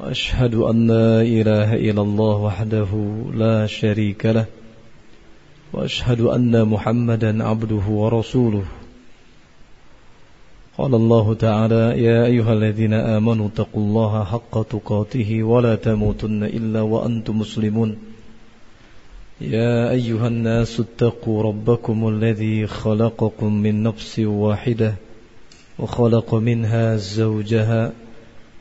وأشهد أن لا إله إلا الله وحده لا شريك له وأشهد أن محمدا عبده ورسوله. قال الله تعالى يا أيها الذين آمنوا اتقوا الله حق تقاته ولا تموتن إلا وأنتم مسلمون. يا أيها الناس اتقوا ربكم الذي خلقكم من نفس واحدة وخلق منها زوجها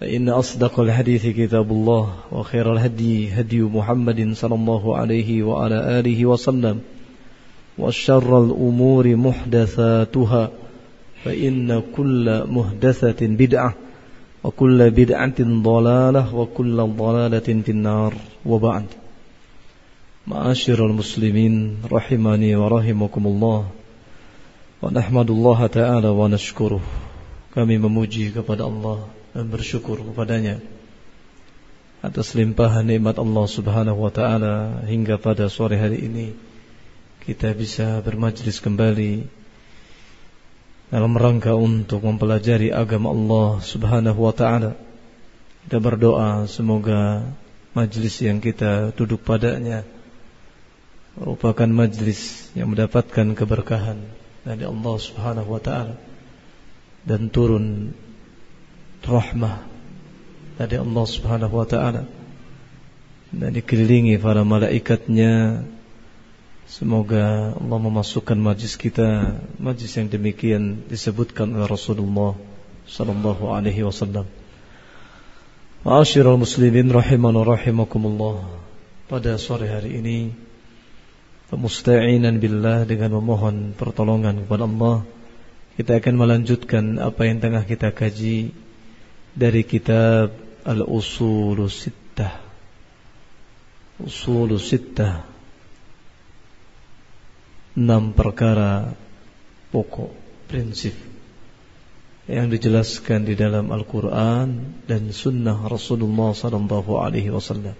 فإن أصدق الحديث كتاب الله وخير الهدي هدي محمد صلى الله عليه وعلى آله وسلم وشر الأمور محدثاتها فإن كل محدثة بدعة وكل بدعة ضلالة وكل ضلالة في النار وبعد. معاشر المسلمين رحمني ورحمكم الله ونحمد الله تعالى ونشكره. Kami memuji kepada Allah. Dan bersyukur kepadanya atas limpahan nikmat Allah Subhanahu wa taala hingga pada sore hari ini kita bisa bermajlis kembali dalam rangka untuk mempelajari agama Allah Subhanahu wa taala. Kita berdoa semoga majlis yang kita duduk padanya merupakan majlis yang mendapatkan keberkahan dari Allah Subhanahu wa taala dan turun rahmah dari Allah Subhanahu wa taala. Dan dikelilingi para malaikatnya. Semoga Allah memasukkan majlis kita. Majlis yang demikian disebutkan oleh Rasulullah sallallahu alaihi wasallam. Ma'asyiral muslimin rahiman rahimakumullah. Pada sore hari ini Pemusta'inan billah dengan memohon pertolongan kepada Allah Kita akan melanjutkan apa yang tengah kita kaji dari kitab Al-Usul Sittah. Usul Sittah. Enam perkara pokok prinsip yang dijelaskan di dalam Al-Quran dan Sunnah Rasulullah Sallallahu Alaihi Wasallam.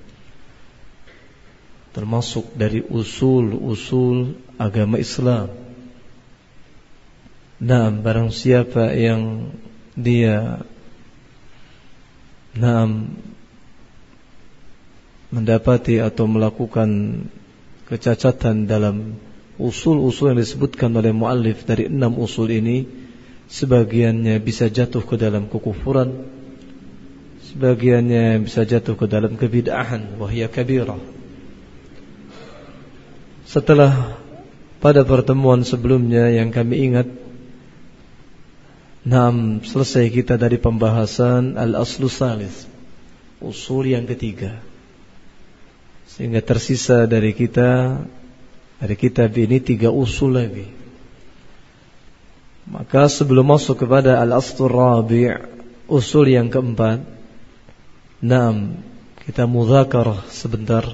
Termasuk dari usul-usul agama Islam. Nah, barang siapa yang dia Naam. Mendapati atau melakukan kecacatan dalam usul-usul yang disebutkan oleh muallif dari enam usul ini sebagiannya bisa jatuh ke dalam kekufuran sebagiannya bisa jatuh ke dalam kebid'ahan wahya kabirah. Setelah pada pertemuan sebelumnya yang kami ingat Nah, selesai kita dari pembahasan al-aslu salis, usul yang ketiga. Sehingga tersisa dari kita dari kitab ini tiga usul lagi. Maka sebelum masuk kepada al-aslu rabi' usul yang keempat, Naam, kita mudzakarah sebentar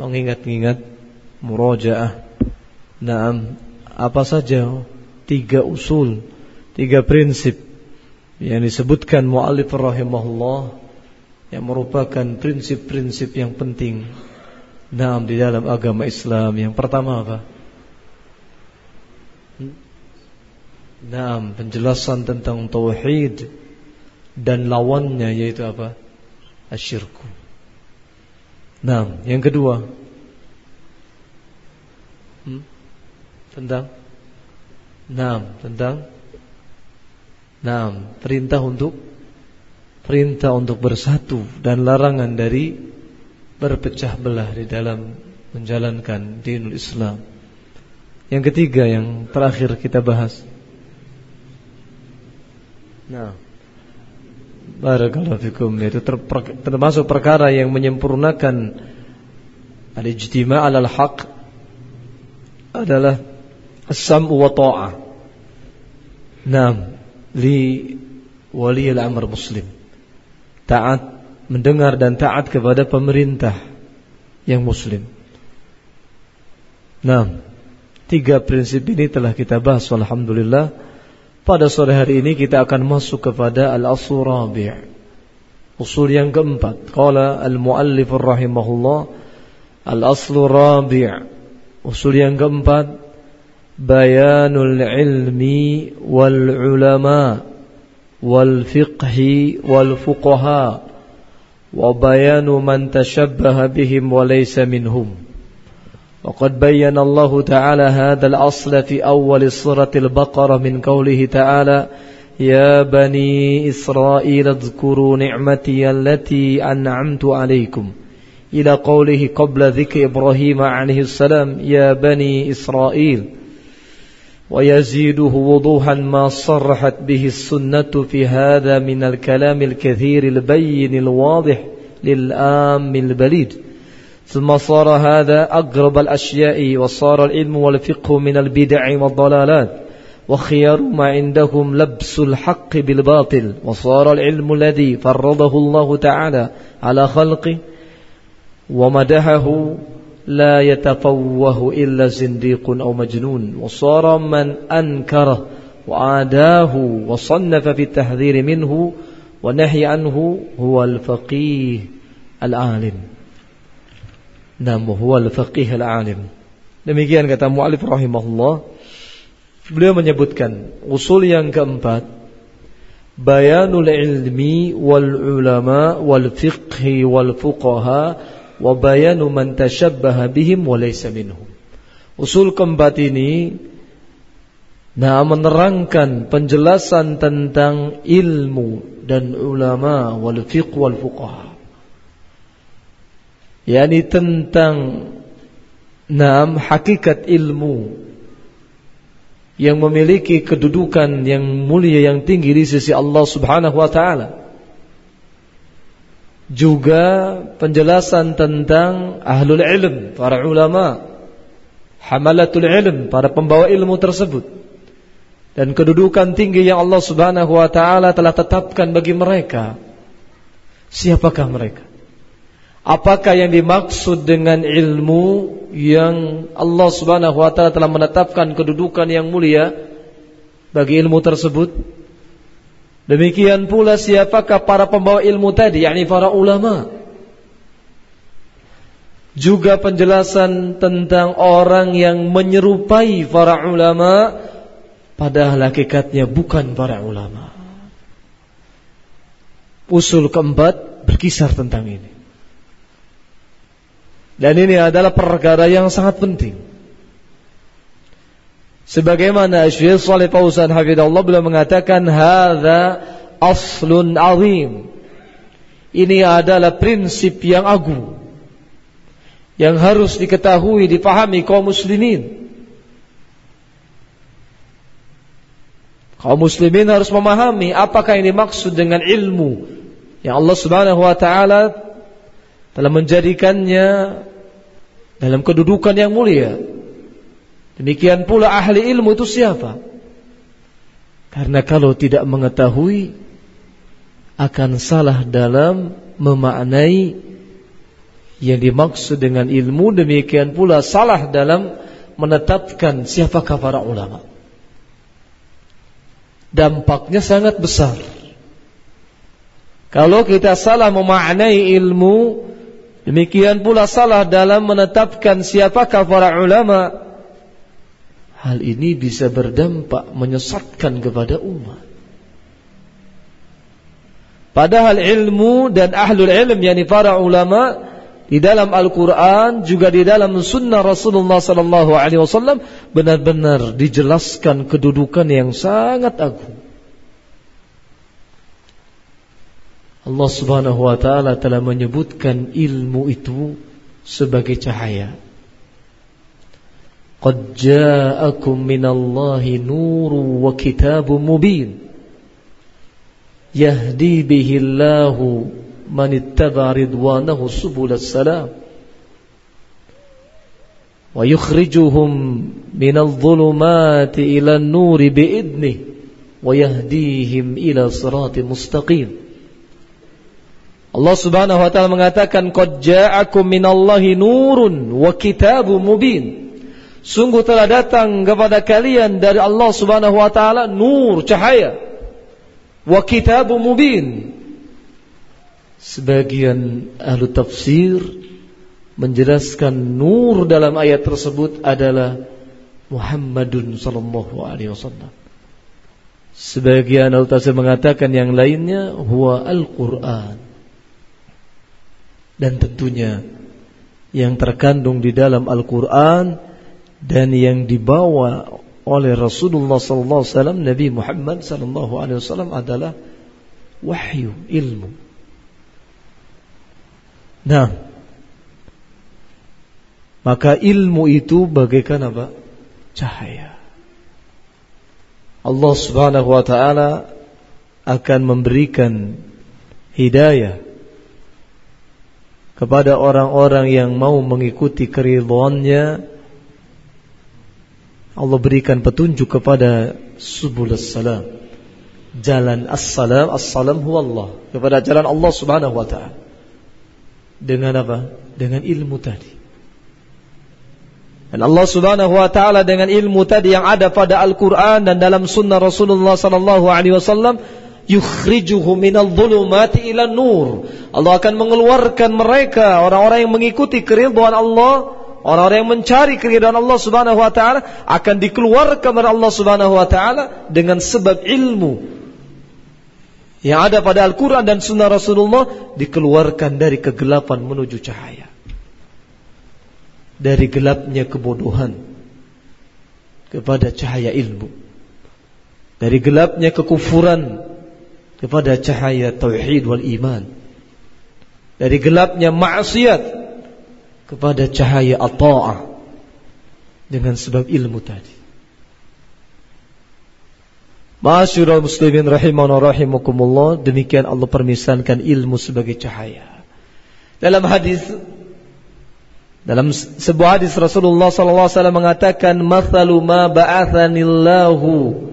mengingat-ingat murajaah. Naam, apa saja tiga usul tiga prinsip yang disebutkan mu'alif rahimahullah yang merupakan prinsip-prinsip yang penting dalam di dalam agama Islam. Yang pertama apa? Naam, penjelasan tentang tauhid dan lawannya yaitu apa? Asyirku. Naam, yang kedua hmm? tentang Naam, tentang Naam, perintah untuk perintah untuk bersatu dan larangan dari berpecah belah di dalam menjalankan dinul Islam. Yang ketiga yang terakhir kita bahas. Nah. Barakallahu fikum itu termasuk perkara yang menyempurnakan al-ijtima' al haq adalah as-sam'u wa ta'ah. Naam, li al-amr muslim. Taat mendengar dan taat kepada pemerintah yang muslim. Nah, tiga prinsip ini telah kita bahas alhamdulillah pada sore hari ini kita akan masuk kepada al-asl rabi'. Usul yang keempat. Qala al-muallif rahimahullah al-asl rabi'. Usul yang keempat fiqhi wal fuqaha wa bayanu man tashabbaha bihim wa laysa minhum. وقد بين الله تعالى هذا الأصل في أول سورة البقرة من قوله تعالى يا بني إسرائيل اذكروا نعمتي التي أنعمت عليكم إلى قوله قبل ذكر إبراهيم عليه السلام يا بني إسرائيل ويزيده وضوحا ما صرحت به السنة في هذا من الكلام الكثير البين الواضح للآم البليد. ثم صار هذا أقرب الأشياء وصار العلم والفقه من البدع والضلالات وخيار ما عندهم لبس الحق بالباطل وصار العلم الذي فرضه الله تعالى على خلقه ومدحه لا يتفوه إلا زنديق أو مجنون وصار من أنكره وعاداه وصنف في التحذير منه ونهي عنه هو الفقيه العالم Namu huwal faqih al-alim. Demikian kata mu'alif rahimahullah. Beliau menyebutkan usul yang keempat bayanul ilmi wal ulama wal fiqhi wal fuqaha wa bayanu man tashabbaha bihim wa laysa minhum. Usul keempat ini nah menerangkan penjelasan tentang ilmu dan ulama wal fiqh wal fuqaha yakni tentang enam hakikat ilmu yang memiliki kedudukan yang mulia yang tinggi di sisi Allah Subhanahu wa taala. Juga penjelasan tentang ahlul ilm, para ulama, hamalatul ilm, para pembawa ilmu tersebut. Dan kedudukan tinggi yang Allah Subhanahu wa taala telah tetapkan bagi mereka. Siapakah mereka? Apakah yang dimaksud dengan ilmu yang Allah Subhanahu wa taala telah menetapkan kedudukan yang mulia bagi ilmu tersebut? Demikian pula siapakah para pembawa ilmu tadi, yakni para ulama? Juga penjelasan tentang orang yang menyerupai para ulama padahal hakikatnya bukan para ulama. Usul keempat berkisar tentang ini. Dan ini adalah perkara yang sangat penting. Sebagaimana Syekh Shalih Fauzan hafizallahu beliau mengatakan hadza aslun azim. Ini adalah prinsip yang agung yang harus diketahui, dipahami kaum muslimin. Kaum muslimin harus memahami apakah yang dimaksud dengan ilmu yang Allah Subhanahu wa taala telah menjadikannya dalam kedudukan yang mulia. Demikian pula ahli ilmu itu siapa? Karena kalau tidak mengetahui akan salah dalam memaknai yang dimaksud dengan ilmu demikian pula salah dalam menetapkan siapakah para ulama. Dampaknya sangat besar. Kalau kita salah memaknai ilmu Demikian pula salah dalam menetapkan siapakah para ulama. Hal ini bisa berdampak menyesatkan kepada umat. Padahal ilmu dan ahlul ilm yakni para ulama di dalam Al-Qur'an juga di dalam sunnah Rasulullah sallallahu alaihi wasallam benar-benar dijelaskan kedudukan yang sangat agung. Allah Subhanahu wa taala telah menyebutkan ilmu itu sebagai cahaya. قد جاءكم من الله نور وكتاب مبين يهدي به الله من اتبع رضوانه سبل السلام ويخرجهم من الظلمات إلى النور بإذنه ويهديهم إلى صراط مستقيم Allah Subhanahu wa taala mengatakan qad ja'akum minallahi nurun wa kitabun mubin. Sungguh telah datang kepada kalian dari Allah Subhanahu wa taala nur cahaya wa kitabun mubin. Sebagian ahlu tafsir menjelaskan nur dalam ayat tersebut adalah Muhammadun sallallahu alaihi wasallam. Sebagian ahlu tafsir mengatakan yang lainnya huwa Al-Qur'an dan tentunya yang terkandung di dalam Al-Quran dan yang dibawa oleh Rasulullah sallallahu alaihi wasallam Nabi Muhammad sallallahu alaihi wasallam adalah wahyu ilmu. Nah, maka ilmu itu bagaikan apa? Cahaya. Allah Subhanahu wa taala akan memberikan hidayah kepada orang-orang yang mau mengikuti keridhaannya Allah berikan petunjuk kepada subul salam jalan as-salam as-salam huwa Allah. Kepada jalan Allah Subhanahu wa taala. Dengan apa? Dengan ilmu tadi. Dan Allah Subhanahu wa taala dengan ilmu tadi yang ada pada Al-Qur'an dan dalam sunnah Rasulullah sallallahu alaihi wasallam yukhrijuhu minal dhulumati ila nur. Allah akan mengeluarkan mereka orang-orang yang mengikuti keridhaan Allah, orang-orang yang mencari keridhaan Allah Subhanahu wa taala akan dikeluarkan oleh Allah Subhanahu wa taala dengan sebab ilmu yang ada pada Al-Quran dan Sunnah Rasulullah dikeluarkan dari kegelapan menuju cahaya. Dari gelapnya kebodohan kepada cahaya ilmu. Dari gelapnya kekufuran kepada cahaya tauhid wal iman. Dari gelapnya maksiat kepada cahaya at-ta'ah dengan sebab ilmu tadi. Masyurul muslimin rahimahuna rahimakumullah Demikian Allah permisalkan ilmu sebagai cahaya Dalam hadis Dalam sebuah hadis Rasulullah SAW mengatakan Mathalu ma ba'athanillahu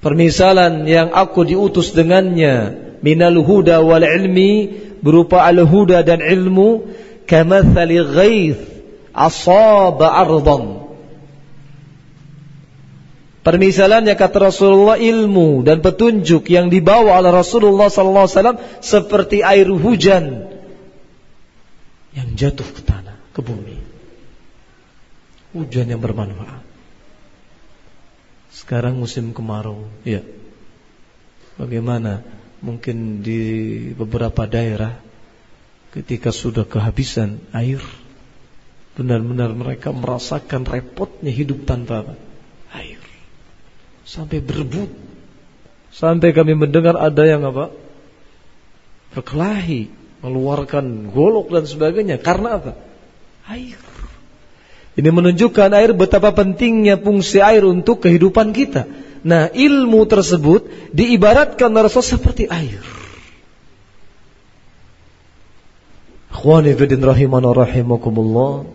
permisalan yang aku diutus dengannya minal huda wal ilmi berupa al huda dan ilmu kamathali ghaith asaba ardan Permisalannya kata Rasulullah ilmu dan petunjuk yang dibawa oleh Rasulullah sallallahu alaihi wasallam seperti air hujan yang jatuh ke tanah, ke bumi. Hujan yang bermanfaat. Sekarang musim kemarau, ya. Bagaimana? Mungkin di beberapa daerah ketika sudah kehabisan air, benar-benar mereka merasakan repotnya hidup tanpa air. Sampai berebut. Sampai kami mendengar ada yang apa? Berkelahi, mengeluarkan golok dan sebagainya karena apa? Air. Ini menunjukkan air betapa pentingnya fungsi air untuk kehidupan kita. Nah, ilmu tersebut diibaratkan Rasul seperti air. Akhwani fidin rahimana rahimakumullah.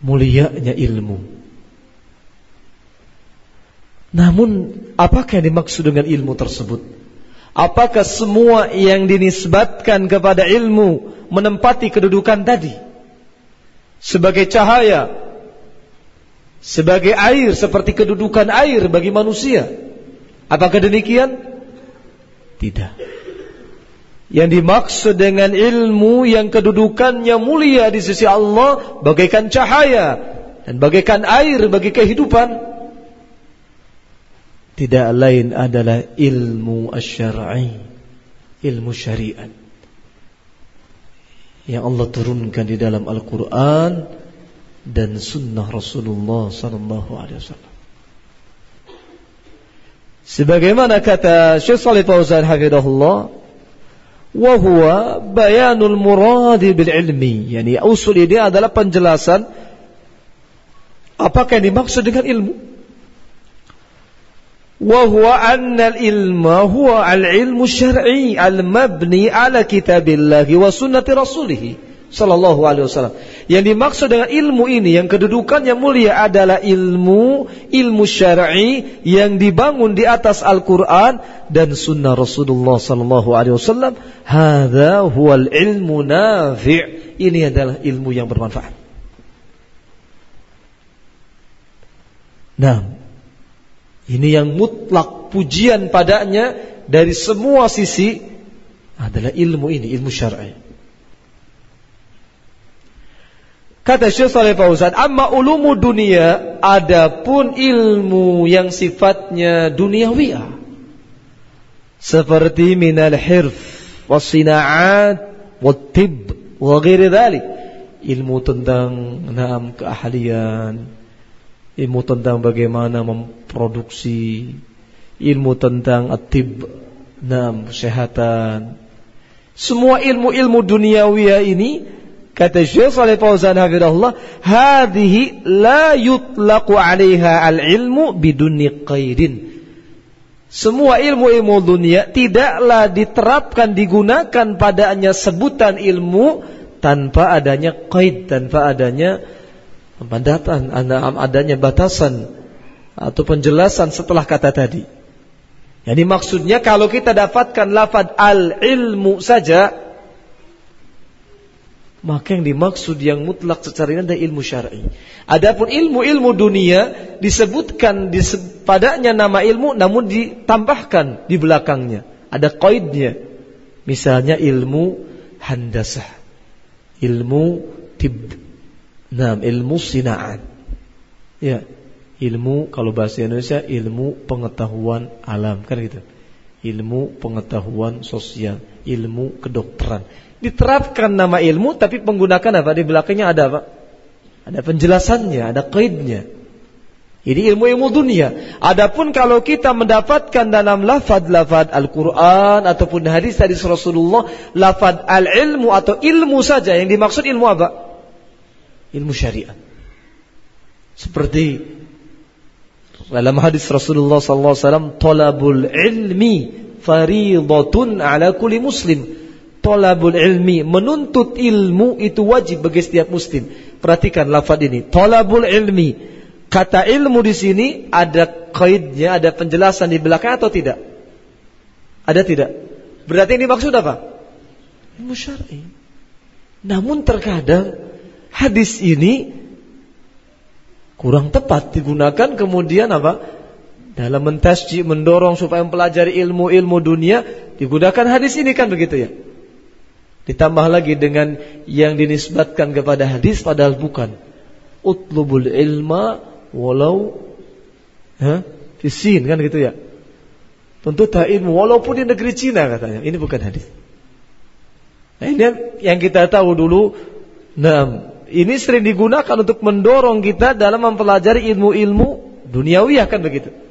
Mulianya ilmu. Namun, apakah yang dimaksud dengan ilmu tersebut? Apakah semua yang dinisbatkan kepada ilmu menempati kedudukan tadi? sebagai cahaya, sebagai air seperti kedudukan air bagi manusia. Apakah demikian? Tidak. Yang dimaksud dengan ilmu yang kedudukannya mulia di sisi Allah bagaikan cahaya dan bagaikan air bagi kehidupan tidak lain adalah ilmu asy-syar'i, ilmu syariat yang Allah turunkan di dalam Al-Quran dan Sunnah Rasulullah Sallallahu Alaihi Wasallam. Sebagaimana kata Syekh Salih Fauzan Hafidahullah, wa huwa bayanul muradi bil ilmi. Yani usul ini adalah penjelasan apakah yang dimaksud dengan ilmu. Wa huwa anna al-ilma huwa al-ilmu syar'i al-mabni ala kitabillah wa sunnati rasulih sallallahu alaihi wasallam. Yang dimaksud dengan ilmu ini yang kedudukan yang mulia adalah ilmu ilmu syar'i yang dibangun di atas Al-Qur'an dan sunnah Rasulullah sallallahu alaihi wasallam. Hadza huwal ilmu nafi'. Ini adalah ilmu yang bermanfaat. Nah, ini yang mutlak pujian padanya dari semua sisi adalah ilmu ini, ilmu syar'i. Kata Syekh Saleh Fauzan, amma ulumu dunia, adapun ilmu yang sifatnya duniawiyah. Seperti minal hirf, wasina'at, wattib, wa ghairi dhalik. Ilmu tentang naam keahlian, ilmu tentang bagaimana memproduksi, ilmu tentang atib, naam kesehatan. Semua ilmu-ilmu duniawiyah ini Kata Syekh Saleh Fauzan hafizahullah, "Hadhihi la yutlaqu 'alaiha al-ilmu biduni qaidin." Semua ilmu-ilmu dunia tidaklah diterapkan digunakan padanya sebutan ilmu tanpa adanya qaid, tanpa adanya pembatasan, adanya batasan atau penjelasan setelah kata tadi. Jadi maksudnya kalau kita dapatkan lafad al-ilmu saja maka yang dimaksud yang mutlak secara ini adalah ilmu syar'i. Adapun ilmu-ilmu dunia disebutkan di padanya nama ilmu namun ditambahkan di belakangnya. Ada qaidnya. Misalnya ilmu handasah, ilmu tib, nah, ilmu sinaan. Ya, ilmu kalau bahasa Indonesia ilmu pengetahuan alam kan gitu. Ilmu pengetahuan sosial, ilmu kedokteran diterapkan nama ilmu tapi menggunakan apa? Di belakangnya ada apa? Ada penjelasannya, ada kaidnya. Ini ilmu-ilmu dunia. Adapun kalau kita mendapatkan dalam lafad-lafad Al-Quran ataupun hadis-hadis Rasulullah, lafad al-ilmu atau ilmu saja yang dimaksud ilmu apa? Ilmu syariat. Seperti dalam hadis Rasulullah SAW, "Talabul ilmi faridatun ala kulli muslim." Tolabul ilmi, menuntut ilmu itu wajib bagi setiap muslim. Perhatikan lafaz ini. Tolabul ilmi. Kata ilmu di sini ada kaidnya, ada penjelasan di belakang atau tidak? Ada tidak? Berarti ini maksud apa? Ilmu syar'i. Namun terkadang hadis ini kurang tepat digunakan kemudian apa? Dalam mentasjid, mendorong supaya mempelajari ilmu-ilmu dunia digunakan hadis ini kan begitu ya? Ditambah lagi dengan yang dinisbatkan kepada hadis padahal bukan. Utlubul ilma walau ha, fisin kan gitu ya. Tentu ilmu walaupun di negeri Cina katanya. Ini bukan hadis. Nah, ini yang kita tahu dulu. Nah, ini sering digunakan untuk mendorong kita dalam mempelajari ilmu-ilmu duniawi kan begitu.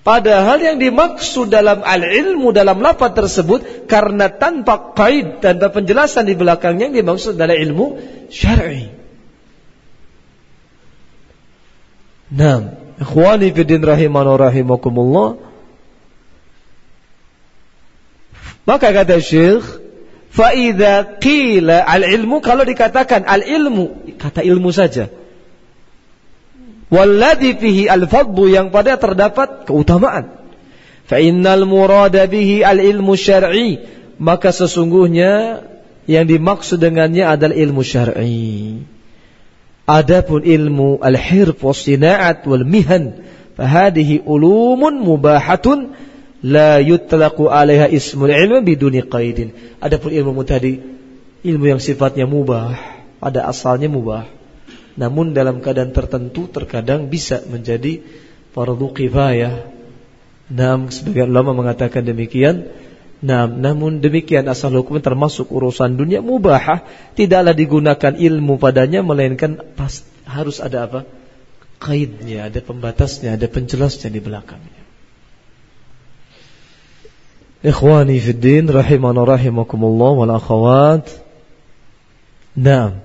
Padahal yang dimaksud dalam al-ilmu dalam lafaz tersebut karena tanpa kaid tanpa penjelasan di belakangnya yang dimaksud adalah ilmu syar'i. Naam, ikhwani fi din rahimakumullah. Maka kata Syekh, fa qila al-ilmu kalau dikatakan al-ilmu kata ilmu saja Walladhi fihi al-fadlu yang pada terdapat keutamaan. Fa innal murada bihi al-ilmu syar'i. Maka sesungguhnya yang dimaksud dengannya adalah ilmu syar'i. Adapun ilmu al-hirf was-sina'at wal mihan fahadihi ulumun mubahatun la yutlaqu 'alaiha ismul ilm biduni qaidin. Adapun ilmu tadi ilmu yang sifatnya mubah, pada asalnya mubah namun dalam keadaan tertentu terkadang bisa menjadi fardu kifayah. Nam sebagian ulama mengatakan demikian. Nam, namun demikian asal hukum termasuk urusan dunia mubahah tidaklah digunakan ilmu padanya melainkan pas, harus ada apa? kaidnya, ada pembatasnya, ada penjelasnya di belakangnya. Ikhwani fi din rahimana rahimakumullah wal akhawat. Naam.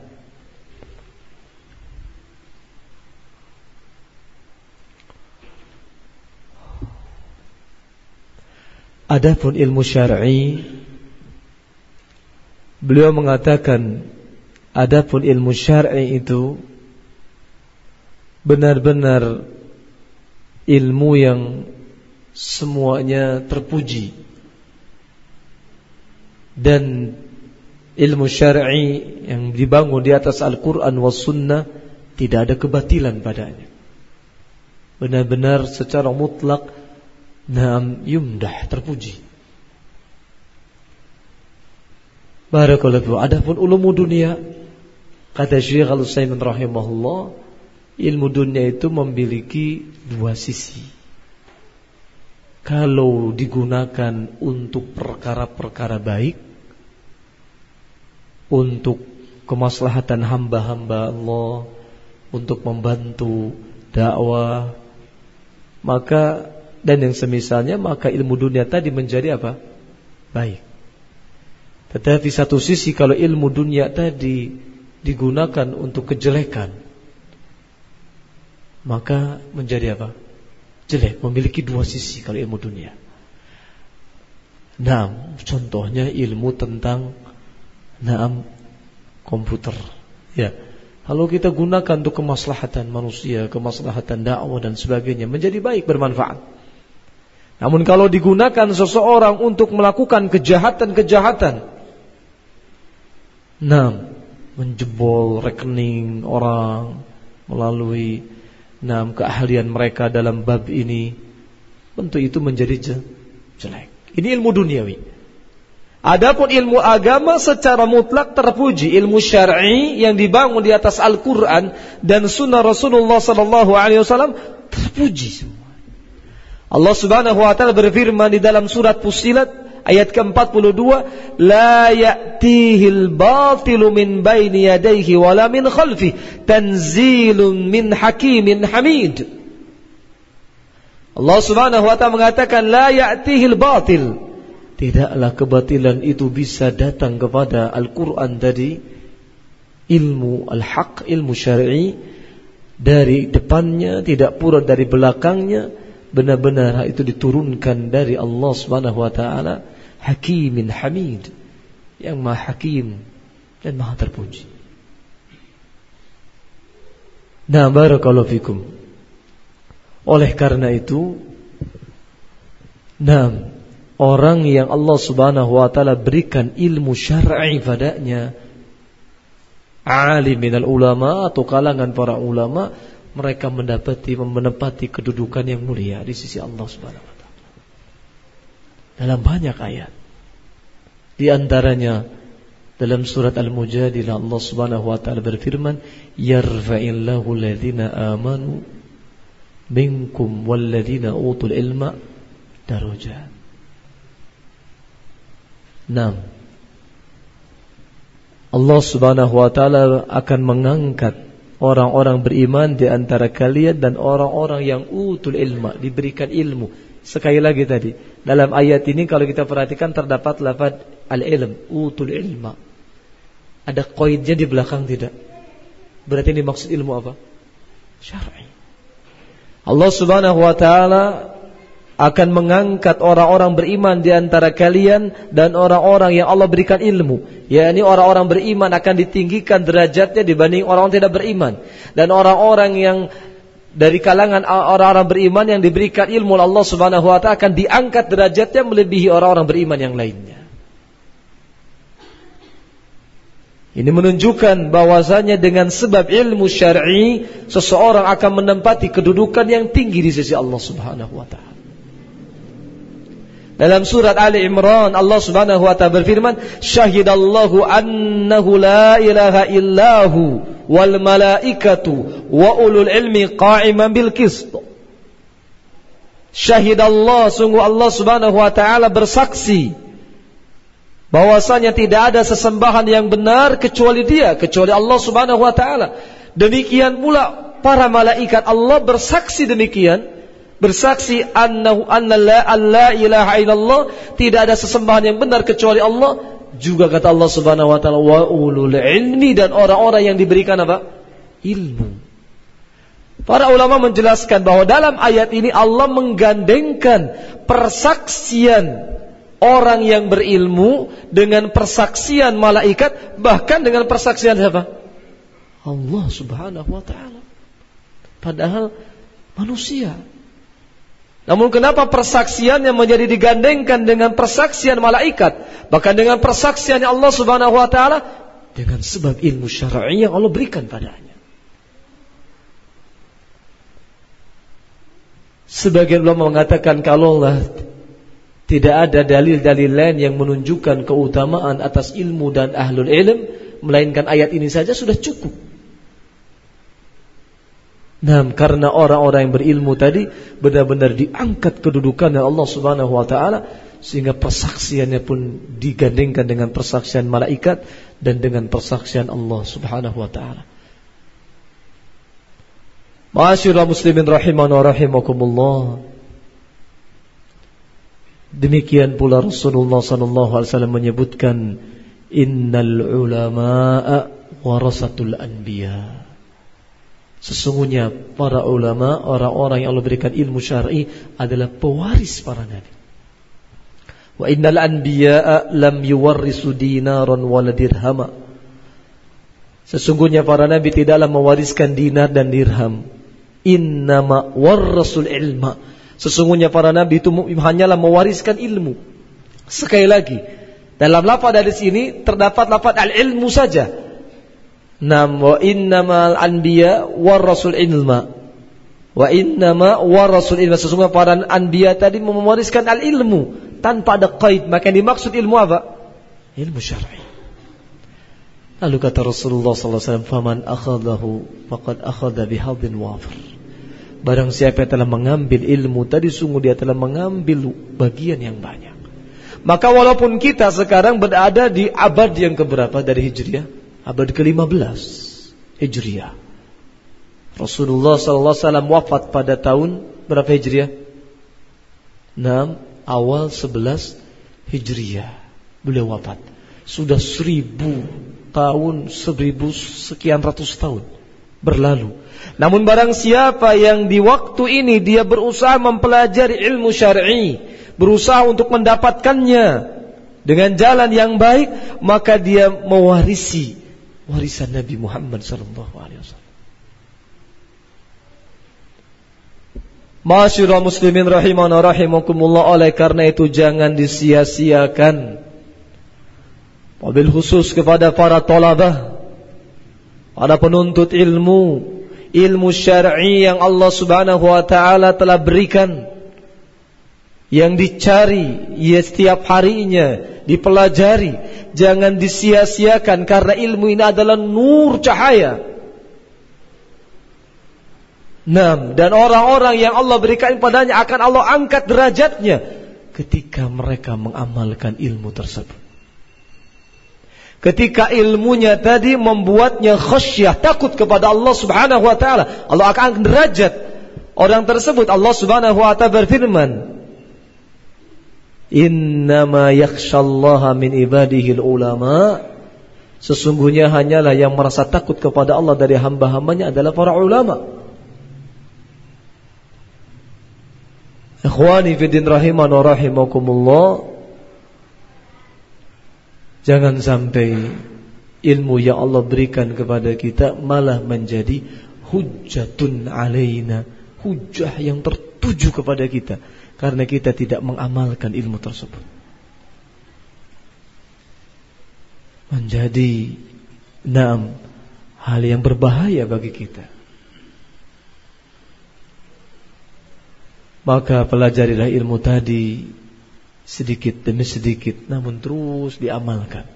Adapun ilmu syar'i beliau mengatakan adapun ilmu syar'i itu benar-benar ilmu yang semuanya terpuji. Dan ilmu syar'i yang dibangun di atas Al-Qur'an was sunnah tidak ada kebatilan padanya. Benar-benar secara mutlak Naam yumdah terpuji. Barakallahu Adapun ilmu dunia kata Syekh Al-Utsaimin rahimahullah, ilmu dunia itu memiliki dua sisi. Kalau digunakan untuk perkara-perkara baik, untuk kemaslahatan hamba-hamba Allah, untuk membantu dakwah, maka dan yang semisalnya maka ilmu dunia tadi menjadi apa? Baik. Tetapi satu sisi kalau ilmu dunia tadi digunakan untuk kejelekan maka menjadi apa? Jelek, memiliki dua sisi kalau ilmu dunia. Nah, contohnya ilmu tentang naam komputer. Ya. Kalau kita gunakan untuk kemaslahatan manusia, kemaslahatan dakwah dan sebagainya menjadi baik bermanfaat. Namun kalau digunakan seseorang untuk melakukan kejahatan-kejahatan, nah, menjebol rekening orang melalui nah, keahlian mereka dalam bab ini, tentu itu menjadi jelek. Ini ilmu duniawi. Adapun ilmu agama secara mutlak terpuji ilmu syar'i yang dibangun di atas Al-Qur'an dan sunnah Rasulullah sallallahu alaihi wasallam terpuji semua. Allah Subhanahu wa taala berfirman di dalam surat Fussilat ayat ke-42, "La ya'tihil batilu min baini yadayhi wala min khalfi, tanzilun min hakimin hamid." Allah Subhanahu wa taala mengatakan, "La ya'tihil batil." Tidaklah kebatilan itu bisa datang kepada Al-Qur'an tadi, ilmu al-haq, ilmu syar'i dari depannya, tidak pula dari belakangnya benar-benar itu diturunkan dari Allah Subhanahu wa taala Hakimin Hamid yang Maha Hakim dan Maha terpuji. Nah, barakallahu fikum. Oleh karena itu, nah, orang yang Allah Subhanahu wa taala berikan ilmu syar'i padanya, alim minal ulama atau kalangan para ulama, mereka mendapati menempati kedudukan yang mulia di sisi Allah Subhanahu wa taala. Dalam banyak ayat. Di antaranya dalam surat Al-Mujadilah Allah Subhanahu wa taala berfirman, "Yarfa'illahu alladhina amanu minkum walladhina utul ilma darajat." 6. Allah Subhanahu wa taala akan mengangkat orang-orang beriman di antara kalian dan orang-orang yang utul ilma diberikan ilmu. Sekali lagi tadi, dalam ayat ini kalau kita perhatikan terdapat lafaz al-ilm, utul ilma. Ada koidnya di belakang tidak? Berarti ini maksud ilmu apa? Syar'i. Allah Subhanahu wa taala akan mengangkat orang-orang beriman di antara kalian dan orang-orang yang Allah berikan ilmu. Ya, ini orang-orang beriman akan ditinggikan derajatnya dibanding orang orang tidak beriman. Dan orang-orang yang dari kalangan orang-orang beriman yang diberikan ilmu Allah Subhanahu wa taala akan diangkat derajatnya melebihi orang-orang beriman yang lainnya. Ini menunjukkan bahwasanya dengan sebab ilmu syar'i seseorang akan menempati kedudukan yang tinggi di sisi Allah Subhanahu wa taala. Dalam surat Ali Imran Allah Subhanahu wa taala berfirman, "Syahidallahu annahu la ilaha illahu wal malaikatu wa ulul ilmi qa'iman bil qist." Syahidallah sungguh Allah Subhanahu wa taala bersaksi bahwasanya tidak ada sesembahan yang benar kecuali Dia, kecuali Allah Subhanahu wa taala. Demikian pula para malaikat Allah bersaksi demikian bersaksi annahu anna la, la ilaha illallah tidak ada sesembahan yang benar kecuali Allah juga kata Allah Subhanahu wa taala wa ulul ilmi dan orang-orang yang diberikan apa ilmu Para ulama menjelaskan bahwa dalam ayat ini Allah menggandengkan persaksian orang yang berilmu dengan persaksian malaikat bahkan dengan persaksian siapa? Allah Subhanahu wa taala. Padahal manusia. Namun kenapa persaksian yang menjadi digandengkan dengan persaksian malaikat, bahkan dengan persaksian Allah Subhanahu wa taala dengan sebab ilmu syar'i yang Allah berikan padanya. Sebagian ulama mengatakan kalau Allah tidak ada dalil-dalil lain yang menunjukkan keutamaan atas ilmu dan ahlul ilm melainkan ayat ini saja sudah cukup. Nah, karena orang-orang yang berilmu tadi benar-benar diangkat kedudukannya Allah Subhanahu wa taala sehingga persaksiannya pun digandengkan dengan persaksian malaikat dan dengan persaksian Allah Subhanahu wa taala. Muslimin rahiman wa rahimakumullah. Demikian pula Rasulullah sallallahu alaihi wasallam menyebutkan innal ulama'a warasatul anbiya. Sesungguhnya para ulama, orang-orang yang Allah berikan ilmu syar'i adalah pewaris para nabi. Wa innal anbiya'a lam yuwarrisu dinaran wala dirhama. Sesungguhnya para nabi tidaklah mewariskan dinar dan dirham innama warasul ilma. Sesungguhnya para nabi itu hanyalah mewariskan ilmu. Sekali lagi, dalam lafaz dari sini terdapat lafaz al-ilmu saja. Nam wa innamal anbiya warasul ilma. Wa innama warasul ilma. Sesungguhnya para anbiya tadi mewariskan al-ilmu tanpa ada qaid. Maka yang dimaksud ilmu apa? Ilmu syar'i. Lalu kata Rasulullah SAW, "Faman akhadahu faqad akhadha bihadin wafir." Barang siapa yang telah mengambil ilmu tadi sungguh dia telah mengambil bagian yang banyak. Maka walaupun kita sekarang berada di abad yang keberapa dari Hijriah? Abad ke-15 Hijriah. Rasulullah SAW wafat pada tahun berapa Hijriah? 6 awal 11 Hijriah. Beliau wafat. Sudah seribu tahun, seribu sekian ratus tahun berlalu. Namun barang siapa yang di waktu ini dia berusaha mempelajari ilmu syar'i, berusaha untuk mendapatkannya dengan jalan yang baik, maka dia mewarisi warisan Nabi Muhammad sallallahu alaihi wasallam. Masyurul muslimin rahimana rahimakumullah oleh karena itu jangan disia-siakan Mobil khusus kepada para tolabah Para penuntut ilmu ilmu syar'i yang Allah Subhanahu wa taala telah berikan yang dicari ya setiap harinya dipelajari jangan disia-siakan karena ilmu ini adalah nur cahaya Nam dan orang-orang yang Allah berikan padanya akan Allah angkat derajatnya ketika mereka mengamalkan ilmu tersebut Ketika ilmunya tadi membuatnya khasyah, takut kepada Allah Subhanahu wa taala. Allah akan derajat orang tersebut. Allah Subhanahu wa taala berfirman, "Innama yakhshallaha min ibadihi ulama." Sesungguhnya hanyalah yang merasa takut kepada Allah dari hamba-hambanya adalah para ulama. Ikhwani fi din rahiman wa rahimakumullah. Jangan sampai ilmu yang Allah berikan kepada kita malah menjadi hujatun alaina, hujah yang tertuju kepada kita karena kita tidak mengamalkan ilmu tersebut. Menjadi enam hal yang berbahaya bagi kita. Maka pelajarilah ilmu tadi sedikit demi sedikit namun terus diamalkan.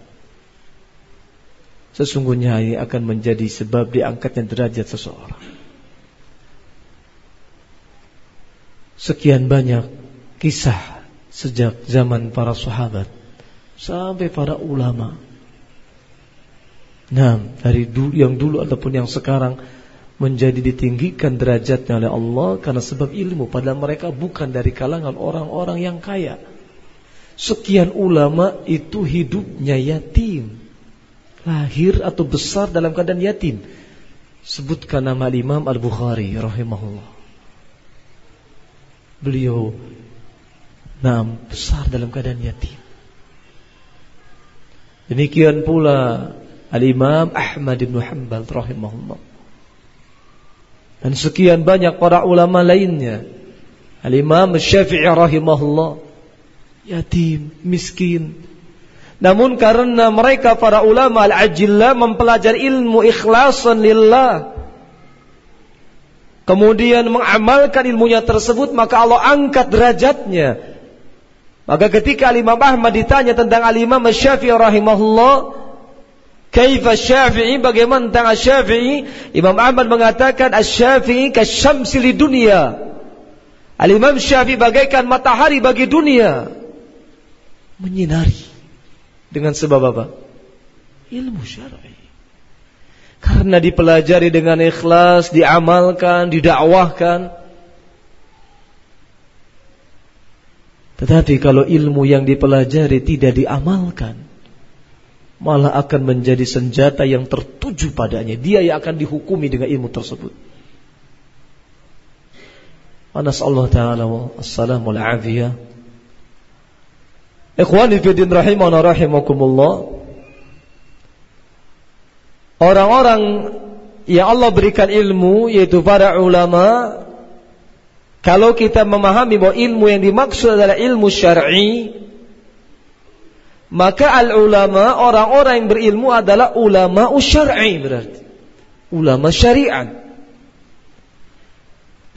Sesungguhnya ini akan menjadi sebab diangkatnya derajat seseorang. Sekian banyak kisah sejak zaman para sahabat sampai para ulama. Nah, dari dulu, yang dulu ataupun yang sekarang menjadi ditinggikan derajatnya oleh Allah karena sebab ilmu padahal mereka bukan dari kalangan orang-orang yang kaya. Sekian ulama itu hidupnya yatim. Lahir atau besar dalam keadaan yatim. Sebutkan nama Imam Al-Bukhari rahimahullah. Beliau nam besar dalam keadaan yatim. Demikian pula Al-Imam Ahmad bin Hanbal rahimahullah. Dan sekian banyak para ulama lainnya. Al-Imam Syafi'i rahimahullah. Yatim, miskin. Namun karena mereka para ulama al-ajillah mempelajari ilmu ikhlasan lillah. Kemudian mengamalkan ilmunya tersebut maka Allah angkat derajatnya. Maka ketika Al-Imam Ahmad ditanya tentang Al-Imam Syafi'i rahimahullah, Kaifa Syafi'i bagaimana tentang Syafi'i? Imam Ahmad mengatakan Asy-Syafi'i kasyamsi dunia. Al-Imam Syafi'i bagaikan matahari bagi dunia. Menyinari. Dengan sebab apa? Ilmu syar'i. Karena dipelajari dengan ikhlas, diamalkan, didakwahkan. Tetapi kalau ilmu yang dipelajari tidak diamalkan, malah akan menjadi senjata yang tertuju padanya. Dia yang akan dihukumi dengan ilmu tersebut. Anas Allah Ta'ala wa assalamu Ikhwani fi din rahimana rahimakumullah. Orang-orang yang Allah berikan ilmu yaitu para ulama kalau kita memahami bahwa ilmu yang dimaksud adalah ilmu syar'i maka al-ulama orang-orang yang berilmu adalah ulama syar'i berarti. Ulama syariat.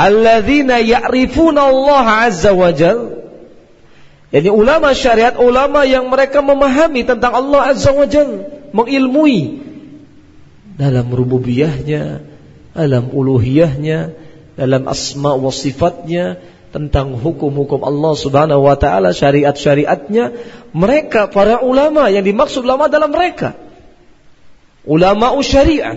Alladzina ya'rifuna Allah azza wa jal. Yani ulama syariat, ulama yang mereka memahami tentang Allah azza wa jal. Mengilmui. Dalam rububiyahnya, dalam uluhiyahnya, dalam asma wa sifatnya, tentang hukum-hukum Allah Subhanahu wa taala, syariat-syariatnya, mereka para ulama yang dimaksud ulama dalam mereka. Ulama syariat.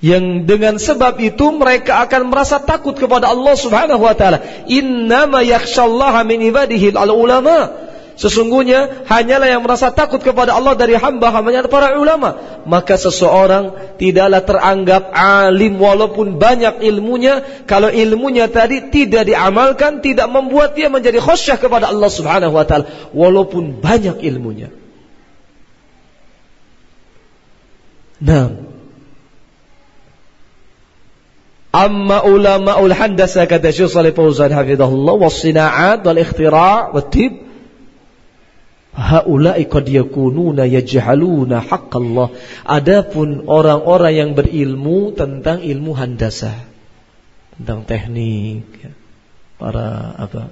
Yang dengan sebab itu mereka akan merasa takut kepada Allah Subhanahu wa taala. Innama yakhsyallaha min ibadihi al-ulama. Sesungguhnya hanyalah yang merasa takut kepada Allah dari hamba-hambanya para ulama. Maka seseorang tidaklah teranggap alim walaupun banyak ilmunya. Kalau ilmunya tadi tidak diamalkan, tidak membuat dia menjadi khosyah kepada Allah subhanahu wa ta'ala. Walaupun banyak ilmunya. Nah. Amma ulama'ul handasa kata Syekh Salih Fauzan hafizahullah was-sina'at wal ikhtira' wat tib Haula'i qad yakununa yajhaluna haqqallah. Adapun orang-orang yang berilmu tentang ilmu handasa, tentang teknik, ya. para apa?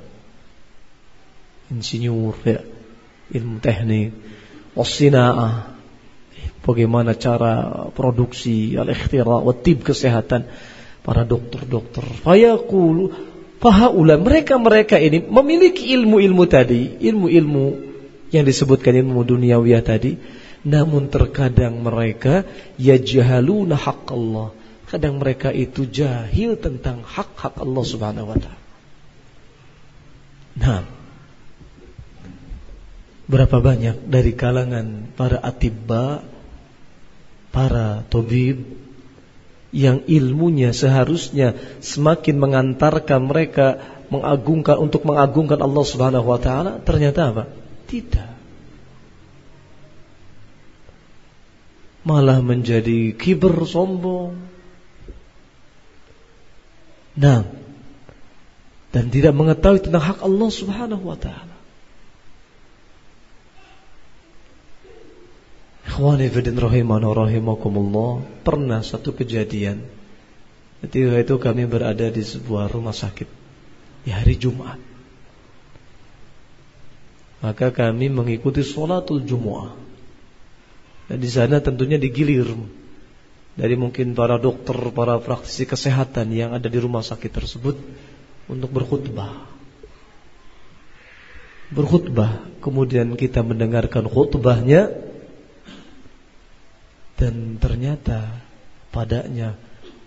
Insinyur, ya. ilmu teknik, wasina'ah, bagaimana cara produksi, al-ikhtira, tib kesehatan, para dokter-dokter. Fayaqulu, fahaula mereka-mereka ini memiliki ilmu-ilmu tadi, ilmu-ilmu yang disebutkan ilmu duniawiyah tadi namun terkadang mereka yajhaluna Allah. kadang mereka itu jahil tentang hak-hak Allah Subhanahu wa taala nah berapa banyak dari kalangan para atibba para tabib yang ilmunya seharusnya semakin mengantarkan mereka mengagungkan untuk mengagungkan Allah Subhanahu wa taala ternyata apa tidak. Malah menjadi kiber sombong. Nah, dan tidak mengetahui tentang hak Allah Subhanahu wa taala. Ikhwani fidin rahimana rahimakumullah Pernah satu kejadian Ketika itu kami berada di sebuah rumah sakit Di hari Jumat maka kami mengikuti sholatul Jumu'ah. Dan di sana tentunya digilir dari mungkin para dokter, para praktisi kesehatan yang ada di rumah sakit tersebut untuk berkhutbah. Berkhutbah, kemudian kita mendengarkan khutbahnya. Dan ternyata padanya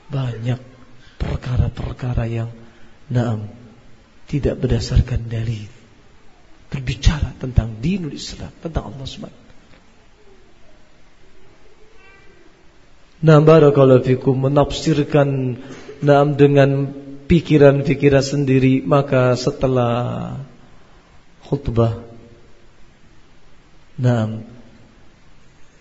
banyak perkara-perkara yang naam tidak berdasarkan dalil. Berbicara tentang dinul Islam, tentang Allah SWT. Nah barakallahu fikum menafsirkan naam dengan pikiran-pikiran sendiri maka setelah khutbah naam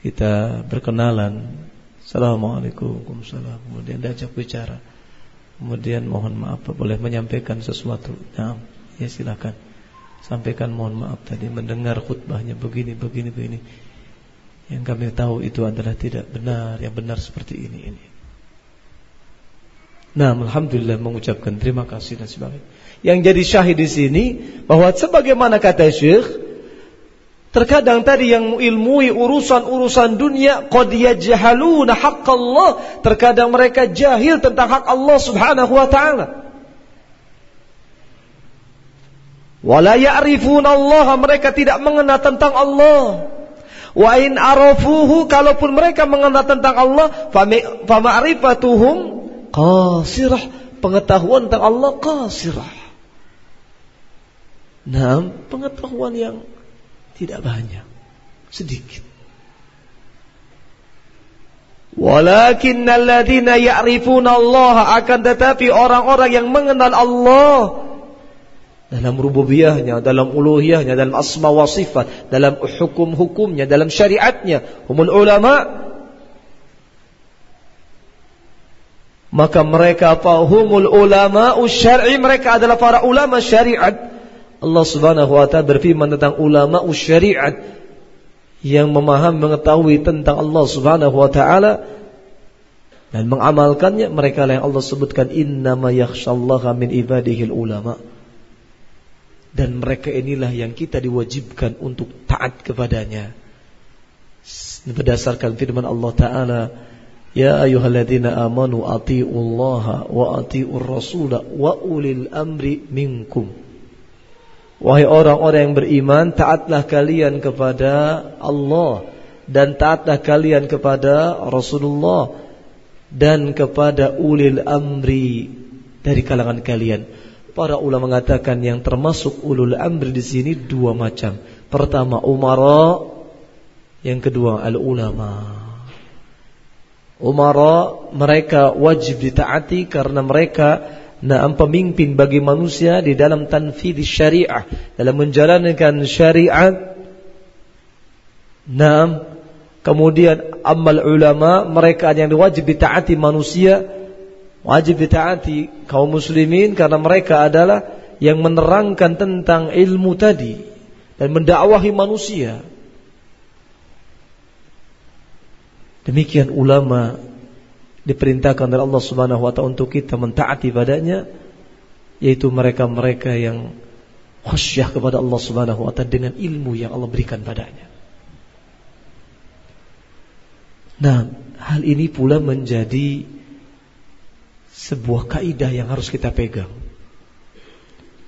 kita berkenalan. Assalamualaikum Waalaikumsalam Kemudian diajak bicara. Kemudian mohon maaf boleh menyampaikan sesuatu. Nah ya silakan Sampaikan mohon maaf tadi Mendengar khutbahnya begini begini begini Yang kami tahu itu adalah tidak benar Yang benar seperti ini ini Nah, alhamdulillah mengucapkan terima kasih dan sebagainya. Yang jadi syahid di sini bahwa sebagaimana kata Syekh Terkadang tadi yang ilmui urusan-urusan dunia qad yajhaluna haqqallah, terkadang mereka jahil tentang hak Allah Subhanahu wa taala. Wala ya'rifuna Allah, mereka tidak mengenal tentang Allah. Wa in arafuhu, kalaupun mereka mengenal tentang Allah, fa ma'rifatuhum qasirah, pengetahuan tentang Allah qasirah. Nah, pengetahuan yang tidak banyak, sedikit. Walakin alladziina ya'rifuna Allah akan tetapi orang-orang yang mengenal Allah dalam rububiyahnya, dalam uluhiyahnya, dalam asma wa sifat, dalam hukum-hukumnya, dalam syariatnya, humul ulama maka mereka apa? Humul ulama syar'i mereka adalah para ulama syariat. Allah Subhanahu wa taala berfirman tentang ulama syariat yang memahami mengetahui tentang Allah Subhanahu wa taala dan mengamalkannya. Mereka yang Allah sebutkan innama yakhsyallaha min ibadihi ulama dan mereka inilah yang kita diwajibkan untuk taat kepadanya berdasarkan firman Allah taala Ya ayyuhalladzina amanu atiullaha wa atiur rasula wa ulil amri minkum Wahai orang-orang yang beriman, taatlah kalian kepada Allah dan taatlah kalian kepada Rasulullah dan kepada ulil amri dari kalangan kalian. Para ulama mengatakan yang termasuk ulul amri di sini dua macam. Pertama umara, yang kedua al ulama. Umara mereka wajib ditaati karena mereka Naam pemimpin bagi manusia di dalam tanfidh syariah, dalam menjalankan syariat. Naam kemudian amal ulama mereka yang wajib ditaati manusia, wajib ditaati kaum muslimin karena mereka adalah yang menerangkan tentang ilmu tadi dan mendakwahi manusia. Demikian ulama diperintahkan oleh Allah Subhanahu wa taala untuk kita mentaati padanya yaitu mereka-mereka yang khusyah kepada Allah Subhanahu wa taala dengan ilmu yang Allah berikan padanya. Nah, hal ini pula menjadi sebuah kaidah yang harus kita pegang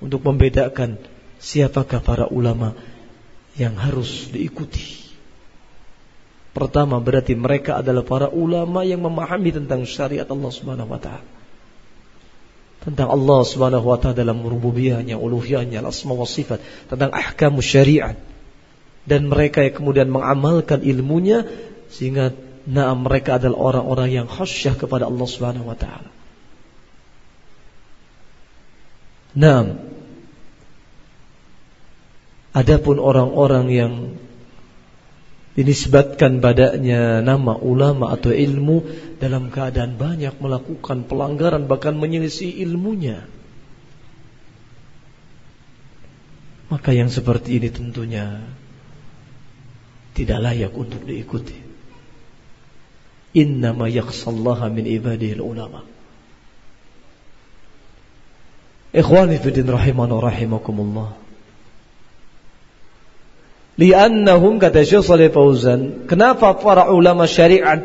untuk membedakan siapakah para ulama yang harus diikuti. Pertama berarti mereka adalah para ulama yang memahami tentang syariat Allah Subhanahu wa taala. Tentang Allah Subhanahu wa taala dalam rububiyahnya, uluhiyahnya, asma wa sifat, tentang ahkam syariat. Dan mereka yang kemudian mengamalkan ilmunya sehingga nah mereka adalah orang-orang yang khasyah kepada Allah Subhanahu wa taala. Naam. Adapun orang-orang yang dinisbatkan padanya nama ulama atau ilmu dalam keadaan banyak melakukan pelanggaran bahkan menyelisih ilmunya. Maka yang seperti ini tentunya tidak layak untuk diikuti. Innama yaksallaha min ibadihi ulama. Ikhwani fi din rahimana rahimakumullah. Liannahum kata Syekh Saleh Fauzan, kenapa para ulama syariat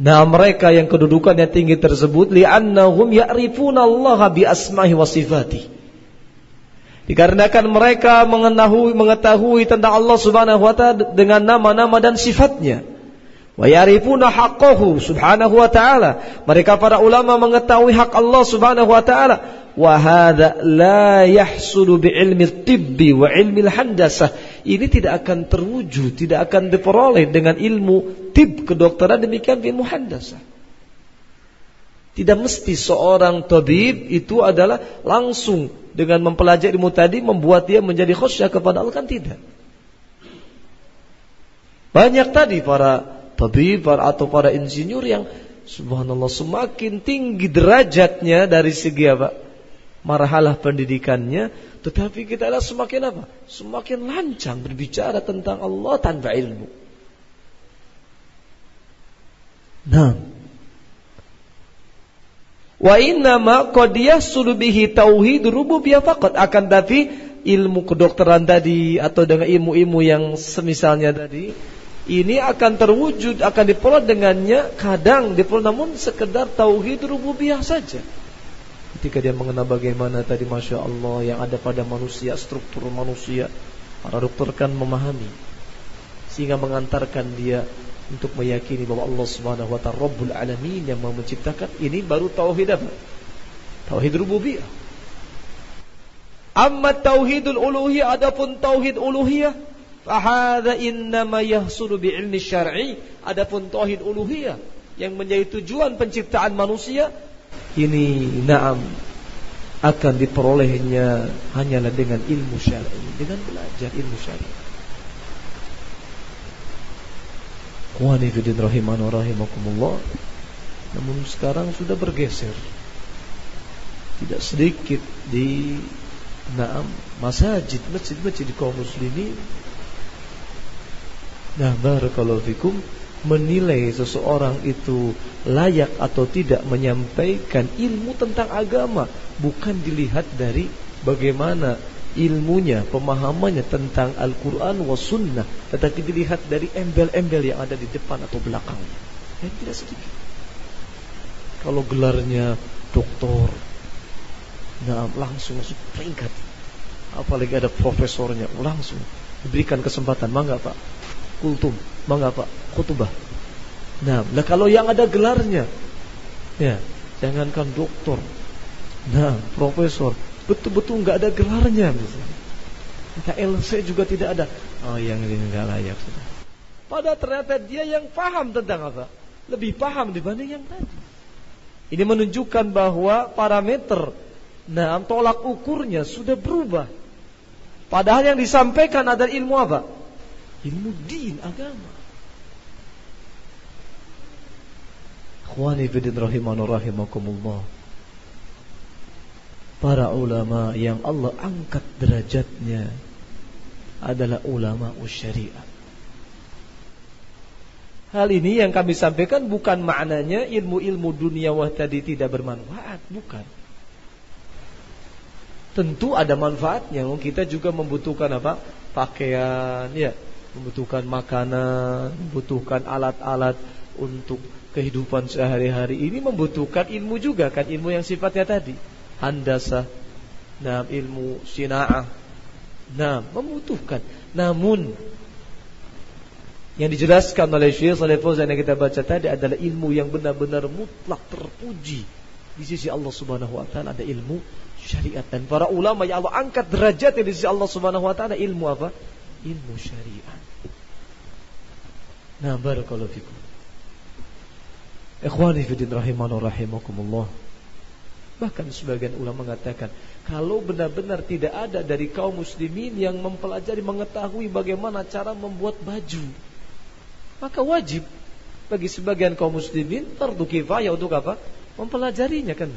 Nah mereka yang kedudukannya tinggi tersebut li'annahum ya'rifuna Allah bi asmahi wa sifati. Dikarenakan mereka mengetahui mengetahui tentang Allah Subhanahu wa taala dengan nama-nama dan sifatnya. Wa yarifuna haqqahu subhanahu wa ta'ala. Mereka para ulama mengetahui hak Allah Subhanahu wa taala. Wa hadza la yahsulu bi ilmi tibbi wa ilmi handasah. Ini tidak akan terwujud, tidak akan diperoleh dengan ilmu tib kedokteran demikian ilmu handasah. Tidak mesti seorang tabib itu adalah langsung dengan mempelajari ilmu tadi membuat dia menjadi khusyah kepada Allah kan tidak. Banyak tadi para tabib atau para insinyur yang subhanallah semakin tinggi derajatnya dari segi apa? Marhalah pendidikannya, tetapi kita adalah semakin apa? Semakin lancang berbicara tentang Allah tanpa ilmu. Nah, Wa inna ma qad yahsulu bihi tauhid rububiyah faqat akan tapi ilmu kedokteran tadi atau dengan ilmu-ilmu yang semisalnya tadi ini akan terwujud akan diperoleh dengannya kadang diperoleh namun sekedar tauhid rububiyah saja ketika dia mengenal bagaimana tadi masya Allah yang ada pada manusia struktur manusia para dokter kan memahami sehingga mengantarkan dia untuk meyakini bahwa Allah Subhanahu wa taala Rabbul Alamin yang mau menciptakan ini baru tauhid apa? Tauhid rububiyah. Amma tauhidul uluhiyah adapun tauhid uluhiyah fahadha innama yahsulu bi ilmi syar'i. Adapun tauhid uluhiyah yang menjadi tujuan penciptaan manusia ini na'am akan diperolehnya hanyalah dengan ilmu syar'i dengan belajar ilmu syar'i. Ikhwani fidin rahimanu rahimakumullah Namun sekarang sudah bergeser. Tidak sedikit di Naam Masajid, masjid-masjid kaum muslimin Nah barakallahu fikum Menilai seseorang itu Layak atau tidak menyampaikan ilmu tentang agama Bukan dilihat dari Bagaimana ilmunya, pemahamannya tentang Al-Quran wa sunnah Tetapi dilihat dari embel-embel yang ada di depan atau belakang. Yang tidak sedikit. Kalau gelarnya doktor Nah langsung masuk peringkat. Apalagi ada profesornya Langsung diberikan kesempatan. Mangga pak Kultum Mangga pak Khutubah Nah, nah kalau yang ada gelarnya Ya Jangankan doktor Nah, profesor betul-betul nggak ada gelarnya misalnya. LC juga tidak ada. Oh yang ini nggak layak sudah. Padahal ternyata dia yang paham tentang apa? Lebih paham dibanding yang tadi. Ini menunjukkan bahwa parameter nah tolak ukurnya sudah berubah. Padahal yang disampaikan adalah ilmu apa? Ilmu din agama. Para ulama yang Allah angkat derajatnya adalah ulama syariah. Hal ini yang kami sampaikan bukan maknanya ilmu-ilmu dunia wah tadi tidak bermanfaat, bukan. Tentu ada manfaatnya. Kita juga membutuhkan apa? Pakaian, ya, membutuhkan makanan, membutuhkan alat-alat untuk kehidupan sehari-hari. Ini membutuhkan ilmu juga kan, ilmu yang sifatnya tadi handasah, nah ilmu sina'ah. Nah, membutuhkan. Namun yang dijelaskan oleh Syekh Saleh Fauzan yang kita baca tadi adalah ilmu yang benar-benar mutlak terpuji di sisi Allah Subhanahu wa taala ada ilmu syariat dan para ulama yang Allah angkat derajat di sisi Allah Subhanahu wa taala ilmu apa? Ilmu syariat. Nah, barakallahu fikum. Ikhwani fi din rahimanu rahimakumullah. Bahkan sebagian ulama mengatakan kalau benar-benar tidak ada dari kaum muslimin yang mempelajari mengetahui bagaimana cara membuat baju, maka wajib bagi sebagian kaum muslimin fardu kifayah untuk apa? Mempelajarinya kan.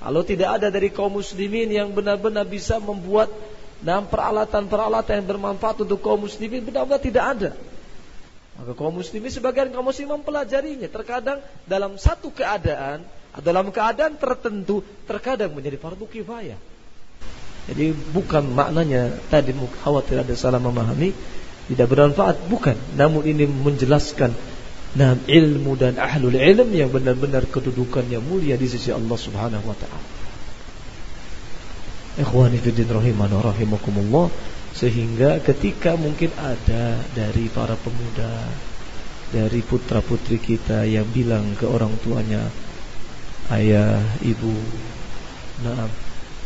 Kalau tidak ada dari kaum muslimin yang benar-benar bisa membuat dan peralatan-peralatan yang bermanfaat untuk kaum muslimin benar-benar tidak ada. Maka kaum muslimin sebagian kaum muslimin mempelajarinya. Terkadang dalam satu keadaan dalam keadaan tertentu terkadang menjadi fardu kifayah. Jadi bukan maknanya tadi khawatir ada salah memahami tidak bermanfaat bukan, namun ini menjelaskan nah ilmu dan ahlul ilm yang benar-benar kedudukannya mulia di sisi Allah Subhanahu wa taala. Ikhwani fiddin rahiman rahimakumullah sehingga ketika mungkin ada dari para pemuda dari putra-putri kita yang bilang ke orang tuanya ayah, ibu, nah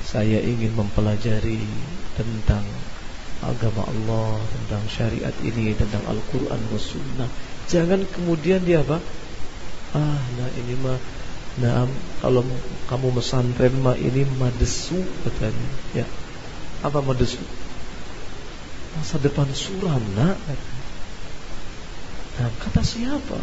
saya ingin mempelajari tentang agama Allah, tentang syariat ini, tentang Al-Quran dan Sunnah. Jangan kemudian dia apa? Ah, nah ini mah Nah, kalau kamu pesantren mah ini madesu katanya. Ya. Apa madesu? Masa depan suram, nak. Nah, kata siapa?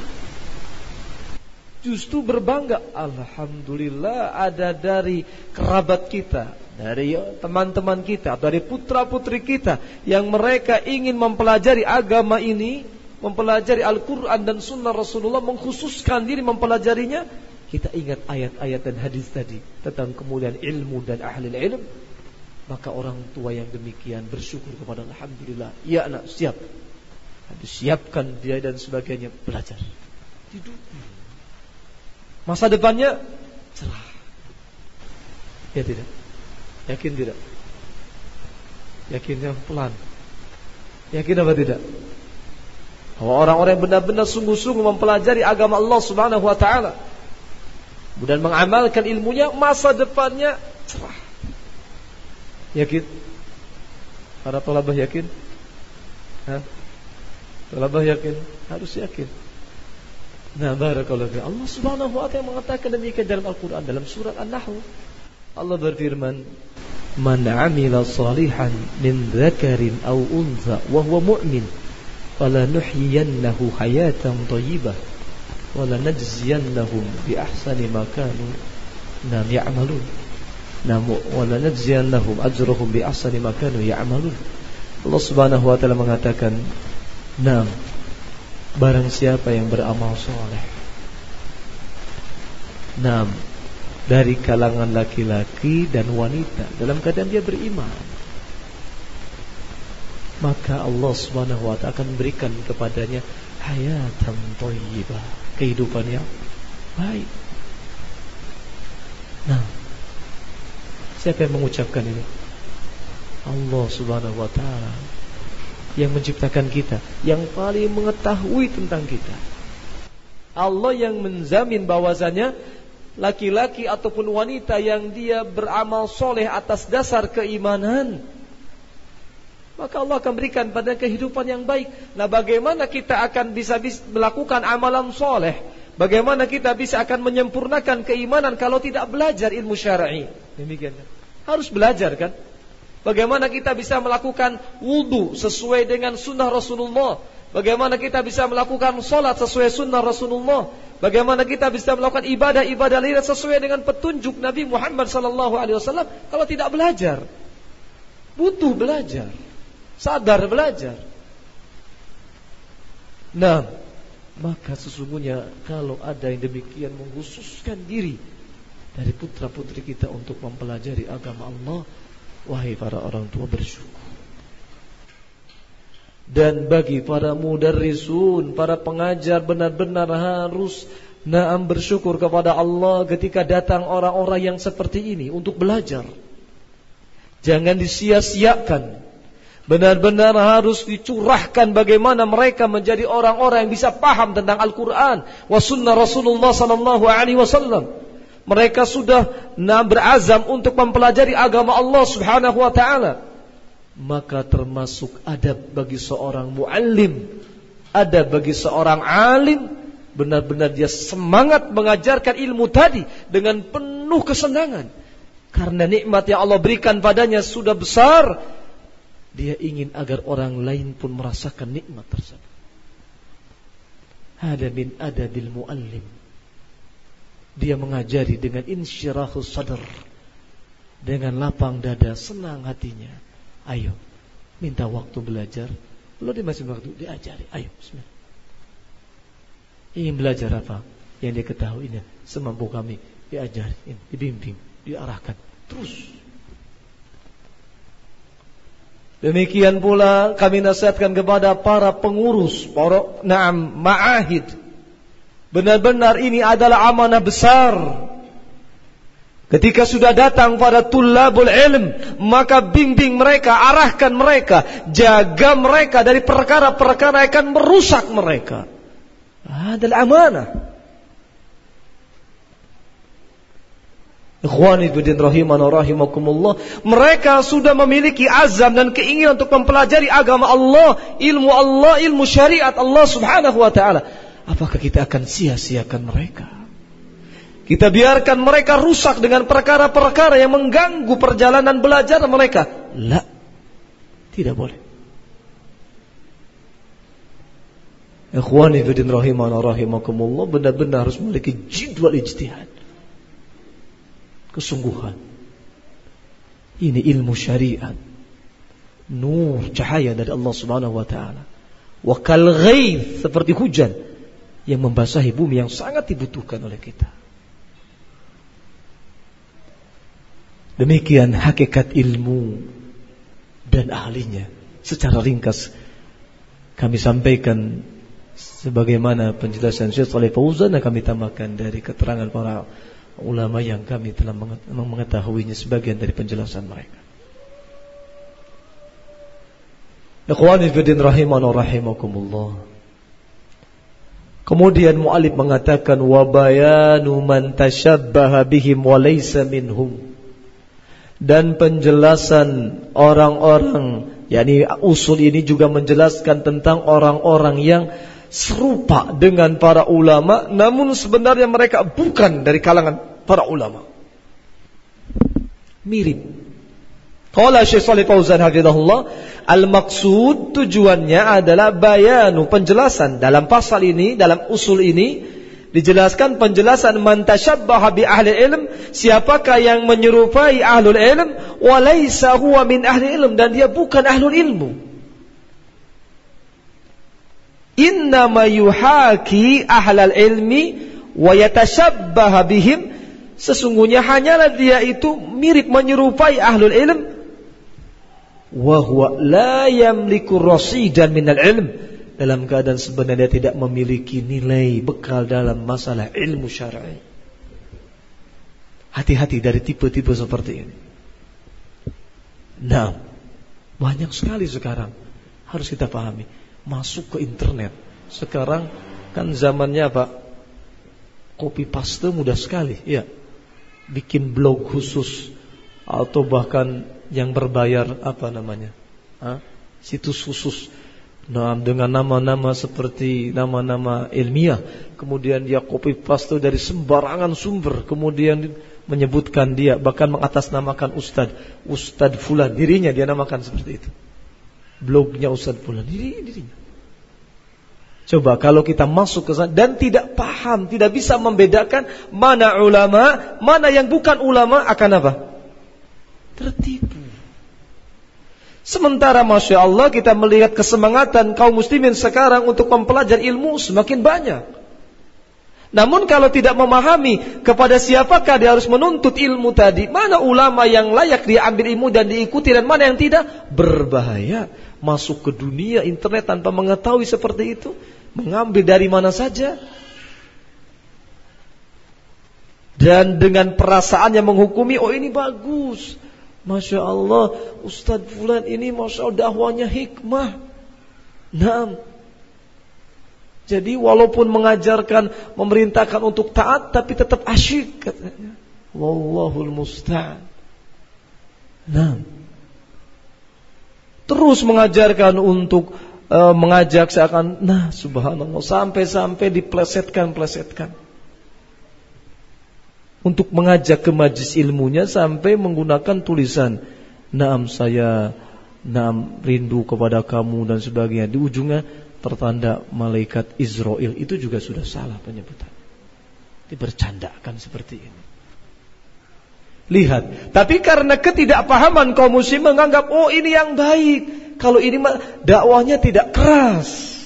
Justru berbangga, alhamdulillah ada dari kerabat kita, dari teman-teman kita, dari putra-putri kita yang mereka ingin mempelajari agama ini, mempelajari Al-Qur'an dan sunnah Rasulullah mengkhususkan diri mempelajarinya kita ingat ayat-ayat dan hadis tadi tentang kemuliaan ilmu dan ahli ilmu, maka orang tua yang demikian bersyukur kepada Alhamdulillah. Ya anak siap. Disiapkan dia dan sebagainya belajar. Tidur. Masa depannya cerah. Ya tidak. Yakin tidak? Yakin yang pelan. Yakin apa tidak? Bahwa orang-orang yang benar-benar sungguh-sungguh mempelajari agama Allah Subhanahu wa taala dan mengamalkan ilmunya masa depannya cerah. Yakin? Para pelabah yakin? Hah? Pelabah yakin? Harus yakin. Nah, barakallahu fi Allah Subhanahu wa taala mengatakan demikian dalam Al-Qur'an dalam surat An-Nahl. Allah berfirman, "Man 'amila salihan min dzakarin aw untha wa huwa mu'min, falanuhyiyannahu hayatan thayyibah." wala najziyannahum bi ahsani ma kanu ya'malun nam wala najziyannahum ajrahum bi ahsani Allah Subhanahu wa taala mengatakan nam barang siapa yang beramal soleh nam dari kalangan laki-laki dan wanita dalam keadaan dia beriman maka Allah Subhanahu wa taala akan berikan kepadanya hayatan thayyibah kehidupan yang baik. Nah, siapa yang mengucapkan ini? Allah Subhanahu wa taala yang menciptakan kita, yang paling mengetahui tentang kita. Allah yang menjamin bahwasanya laki-laki ataupun wanita yang dia beramal soleh atas dasar keimanan maka Allah akan berikan pada kehidupan yang baik. Nah, bagaimana kita akan bisa, melakukan amalan soleh? Bagaimana kita bisa akan menyempurnakan keimanan kalau tidak belajar ilmu syar'i? Demikian. Harus belajar kan? Bagaimana kita bisa melakukan wudhu sesuai dengan sunnah Rasulullah? Bagaimana kita bisa melakukan sholat sesuai sunnah Rasulullah? Bagaimana kita bisa melakukan ibadah-ibadah lain sesuai dengan petunjuk Nabi Muhammad SAW kalau tidak belajar? Butuh belajar. Sadar belajar. Nah, maka sesungguhnya kalau ada yang demikian menghususkan diri dari putra-putri kita untuk mempelajari agama Allah, wahai para orang tua bersyukur. Dan bagi para mudarrisun, para pengajar benar-benar harus naam bersyukur kepada Allah ketika datang orang-orang yang seperti ini untuk belajar. Jangan disia-siakan Benar-benar harus dicurahkan bagaimana mereka menjadi orang-orang yang bisa paham tentang Al-Quran wa sunnah Rasulullah sallallahu alaihi wasallam. Mereka sudah berazam untuk mempelajari agama Allah Subhanahu wa taala. Maka termasuk adab bagi seorang muallim, ada bagi seorang alim, benar-benar dia semangat mengajarkan ilmu tadi dengan penuh kesenangan. Karena nikmat yang Allah berikan padanya sudah besar, dia ingin agar orang lain pun merasakan nikmat tersebut. Hada adabil muallim. Dia mengajari dengan insyirahus sadar. Dengan lapang dada, senang hatinya. Ayo, minta waktu belajar. Lo di masih waktu diajari. Ayo, bismillah. Ingin belajar apa? Yang dia ketahuinya semampu kami diajari, dibimbing, diarahkan. Terus Demikian pula kami nasihatkan kepada para pengurus, para na'am ma'ahid. Benar-benar ini adalah amanah besar. Ketika sudah datang pada tulabul ilm, maka bimbing mereka, arahkan mereka, jaga mereka dari perkara-perkara yang akan merusak mereka. Adalah amanah. Ikhwani bidin rahimakumullah. Mereka sudah memiliki azam dan keinginan untuk mempelajari agama Allah, ilmu Allah, ilmu syariat Allah subhanahu wa ta'ala. Apakah kita akan sia-siakan mereka? Kita biarkan mereka rusak dengan perkara-perkara yang mengganggu perjalanan belajar mereka. La. Tidak boleh. Ikhwani fidin rahimana benar-benar harus memiliki jidwal ijtihad. Kesungguhan. Ini ilmu syariat. Nur cahaya dari Allah Subhanahu wa taala. Wa kal seperti hujan yang membasahi bumi yang sangat dibutuhkan oleh kita. Demikian hakikat ilmu dan ahlinya. Secara ringkas kami sampaikan sebagaimana penjelasan Syekh Saleh Fauzan yang kami tambahkan dari keterangan para ulama yang kami telah mengetahuinya sebagian dari penjelasan mereka. Ikhwani fillah rahiman rahimakumullah. Kemudian mu'alif mengatakan wa bayanu man tashabbaha bihim wa laysa dan penjelasan orang-orang yakni usul ini juga menjelaskan tentang orang-orang yang serupa dengan para ulama namun sebenarnya mereka bukan dari kalangan para ulama. Mirip Qala Syekh Shalih Fauzan hafizahullah al-maqsud tujuannya adalah bayanu penjelasan. Dalam pasal ini dalam usul ini dijelaskan penjelasan man tashabbaha bi ahli ilm siapakah yang menyerupai ahlul ilm? Walaysa huwa min ahli ilm dan dia bukan ahlul ilmu. Innama yuhaki ahlal ilmi wa yatashabbaha bihim sesungguhnya hanyalah dia itu mirip menyerupai ahlul ilm wa huwa la yamliku rasidan minal ilm dalam keadaan sebenarnya tidak memiliki nilai bekal dalam masalah ilmu syar'i. Hati-hati dari tipe-tipe seperti ini. Nah, banyak sekali sekarang harus kita pahami. Masuk ke internet. Sekarang kan zamannya apa? Copy paste mudah sekali, ya. Bikin blog khusus atau bahkan yang berbayar apa namanya? Hah? Situs khusus Nah, dengan nama-nama seperti nama-nama ilmiah, kemudian dia copy paste dari sembarangan sumber, kemudian menyebutkan dia bahkan mengatasnamakan ustad, ustad fulan, dirinya dia namakan seperti itu. Blognya ustad fulan, diri dirinya. Coba kalau kita masuk ke sana dan tidak paham, tidak bisa membedakan mana ulama, mana yang bukan ulama akan apa? Tertipu. Sementara Masya Allah kita melihat kesemangatan kaum muslimin sekarang untuk mempelajari ilmu semakin banyak. Namun kalau tidak memahami kepada siapakah dia harus menuntut ilmu tadi, mana ulama yang layak dia ambil ilmu dan diikuti dan mana yang tidak, berbahaya. Masuk ke dunia internet tanpa mengetahui seperti itu, mengambil dari mana saja. Dan dengan perasaannya menghukumi, oh ini bagus. Masya Allah Ustadz Fulan ini Masya Allah dakwanya hikmah. Nah Jadi walaupun mengajarkan Memerintahkan untuk taat Tapi tetap asyik katanya. Wallahul musta'an. Nah Terus mengajarkan untuk uh, Mengajak seakan Nah subhanallah Sampai-sampai diplesetkan-plesetkan untuk mengajak ke majlis ilmunya sampai menggunakan tulisan Naam saya Naam rindu kepada kamu dan sebagainya. Di ujungnya tertanda malaikat Israel Itu juga sudah salah penyebutan. Dibercandakan seperti ini. Lihat Tapi karena ketidakpahaman kaum muslim menganggap Oh ini yang baik. Kalau ini dakwahnya tidak keras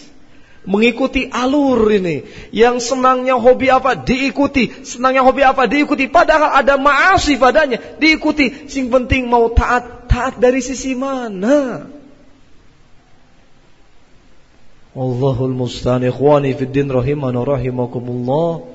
mengikuti alur ini. Yang senangnya hobi apa diikuti, senangnya hobi apa diikuti. Padahal ada maasi padanya, diikuti. Sing penting mau taat, taat dari sisi mana? Allahul musta'an ikhwani fid din rahimana rahimakumullah.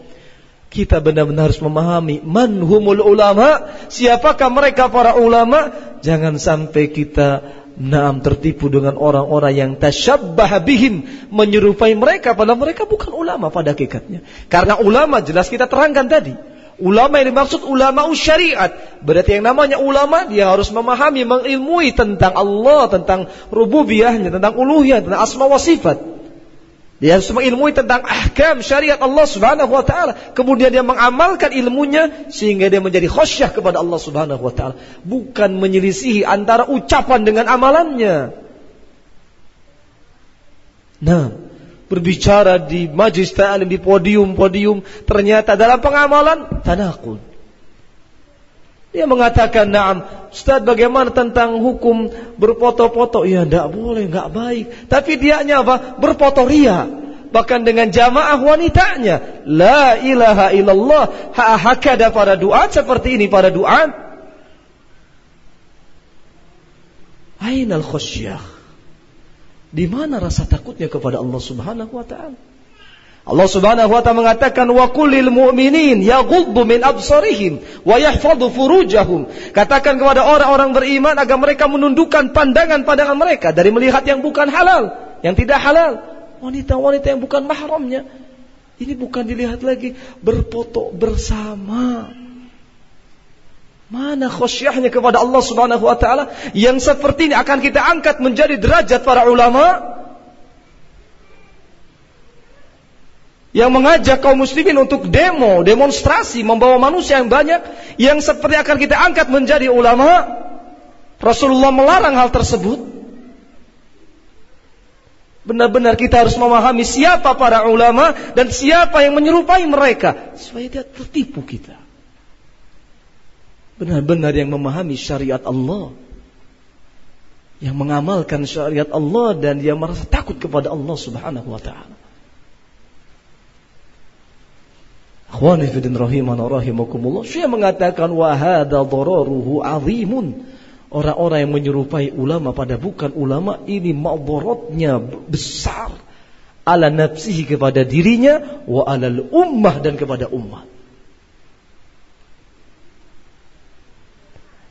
Kita benar-benar harus memahami manhumul ulama, siapakah mereka para ulama? Jangan sampai kita Naam tertipu dengan orang-orang yang tasyabbah bihim menyerupai mereka padahal mereka bukan ulama pada hakikatnya. Karena ulama jelas kita terangkan tadi. Ulama yang dimaksud ulama syariat. Berarti yang namanya ulama dia harus memahami, mengilmui tentang Allah, tentang rububiyahnya, tentang uluhiyah, tentang asma wa sifat. Dia harus mengilmui tentang ahkam syariat Allah Subhanahu wa taala. Kemudian dia mengamalkan ilmunya sehingga dia menjadi khasyah kepada Allah Subhanahu wa taala, bukan menyelisihi antara ucapan dengan amalannya. Nah, berbicara di majlis ta'lim di podium-podium ternyata dalam pengamalan tanakul. Dia mengatakan, "Na'am, Ustaz bagaimana tentang hukum berfoto-foto?" Ya, tidak boleh, nggak baik. Tapi dia apa? Berfoto ria. Bahkan dengan jamaah wanitanya. La ilaha illallah. Hakada para doa seperti ini para doa. Ainal khasyah. Di mana rasa takutnya kepada Allah Subhanahu wa taala? Allah Subhanahu wa taala mengatakan wa kullil mu'minin yaghuddu min absarihim wa yahfadhu furujahum. Katakan kepada orang-orang beriman agar mereka menundukkan pandangan-pandangan mereka dari melihat yang bukan halal, yang tidak halal. Wanita-wanita yang bukan mahramnya. Ini bukan dilihat lagi berfoto bersama. Mana khosyahnya kepada Allah Subhanahu wa taala yang seperti ini akan kita angkat menjadi derajat para ulama yang mengajak kaum muslimin untuk demo, demonstrasi, membawa manusia yang banyak yang seperti akan kita angkat menjadi ulama. Rasulullah melarang hal tersebut. Benar-benar kita harus memahami siapa para ulama dan siapa yang menyerupai mereka supaya tidak tertipu kita. Benar-benar yang memahami syariat Allah. Yang mengamalkan syariat Allah dan yang merasa takut kepada Allah Subhanahu wa taala. Akhwani fi din rahimana rahimakumullah. Syekh mengatakan wa hadza dararuhu azimun. Orang-orang yang menyerupai ulama pada bukan ulama ini madaratnya besar ala nafsihi kepada dirinya wa alal ummah dan kepada umat.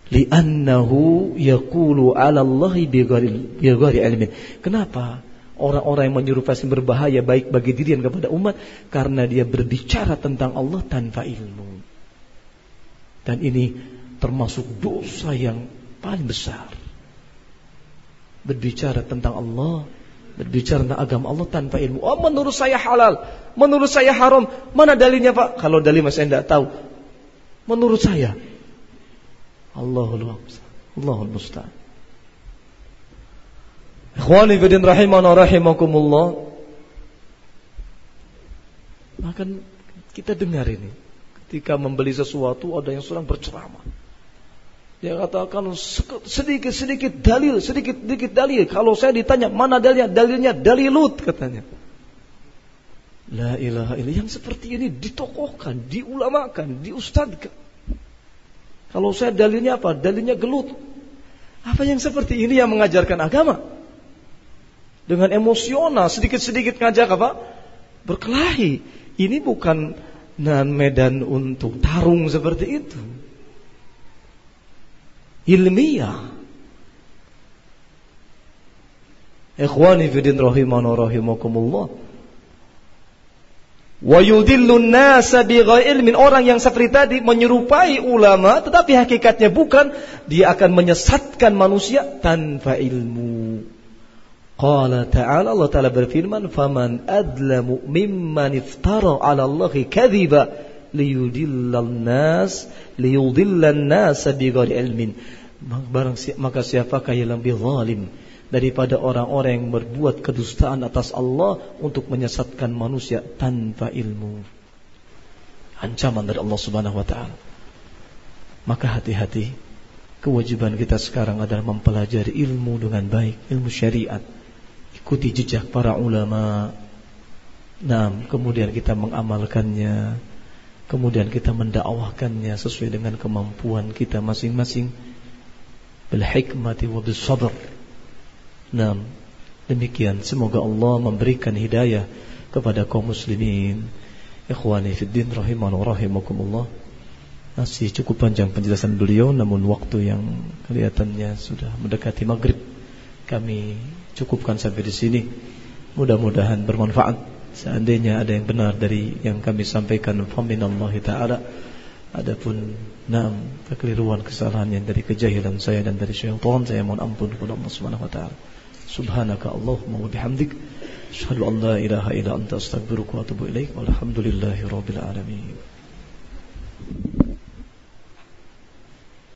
Li'annahu yaqulu 'ala Allah bi ghairi ilmin. Kenapa? Orang-orang yang menyerupai berbahaya baik bagi diri dan kepada umat karena dia berbicara tentang Allah tanpa ilmu. Dan ini termasuk dosa yang paling besar. Berbicara tentang Allah, berbicara tentang agama Allah tanpa ilmu. Oh, menurut saya halal, menurut saya haram. Mana dalilnya, Pak? Kalau dalilnya saya tidak tahu. Menurut saya. Allahul Allahul Musta'an. Ikhwani bidin rahimana rahimakumullah. Maka kita dengar ini. Ketika membeli sesuatu ada yang sedang berceramah. Dia katakan sedikit-sedikit dalil, sedikit-sedikit dalil. Kalau saya ditanya mana dalilnya? Dalilnya dalilut katanya. La ilaha illallah. Yang seperti ini ditokohkan, diulamakan, diustadkan. Kalau saya dalilnya apa? Dalilnya gelut. Apa yang seperti ini yang mengajarkan agama? Dengan emosional sedikit-sedikit ngajak apa? Berkelahi. Ini bukan nan medan untuk tarung seperti itu. Ilmiah. Ikhwani fidin rahimana rahimakumullah. Wa yudillun nasa ilmin orang yang seperti tadi menyerupai ulama tetapi hakikatnya bukan dia akan menyesatkan manusia tanpa ilmu. Qala ta'ala Allah Ta'ala berfirman Faman adlamu mimman iftara ala Allahi kadhiba liyudillan nas liyudillan nas bighairi ilmin Barang maka siapakah yang lebih zalim daripada orang-orang yang berbuat kedustaan atas Allah untuk menyesatkan manusia tanpa ilmu. Ancaman dari Allah Subhanahu wa taala. Maka hati-hati. Kewajiban kita sekarang adalah mempelajari ilmu dengan baik, ilmu syariat ikuti jejak para ulama. Nah, kemudian kita mengamalkannya, kemudian kita mendakwahkannya sesuai dengan kemampuan kita masing-masing. Bil hikmati wa bis sabr. Nah, demikian semoga Allah memberikan hidayah kepada kaum muslimin Ikhwani fiddin rahiman wa rahimakumullah Masih cukup panjang penjelasan beliau Namun waktu yang kelihatannya sudah mendekati maghrib Kami cukupkan sampai di sini. Mudah-mudahan bermanfaat. Seandainya ada yang benar dari yang kami sampaikan Faminallahi ta'ala. Adapun Naam kekeliruan kesalahan yang dari kejahilan saya dan dari syaitan Saya mohon ampun kepada Allah subhanahu wa ta'ala. Subhanaka Allahumma wa bihamdik. Asyhadu an la ilaha illa anta wa atubu alamin.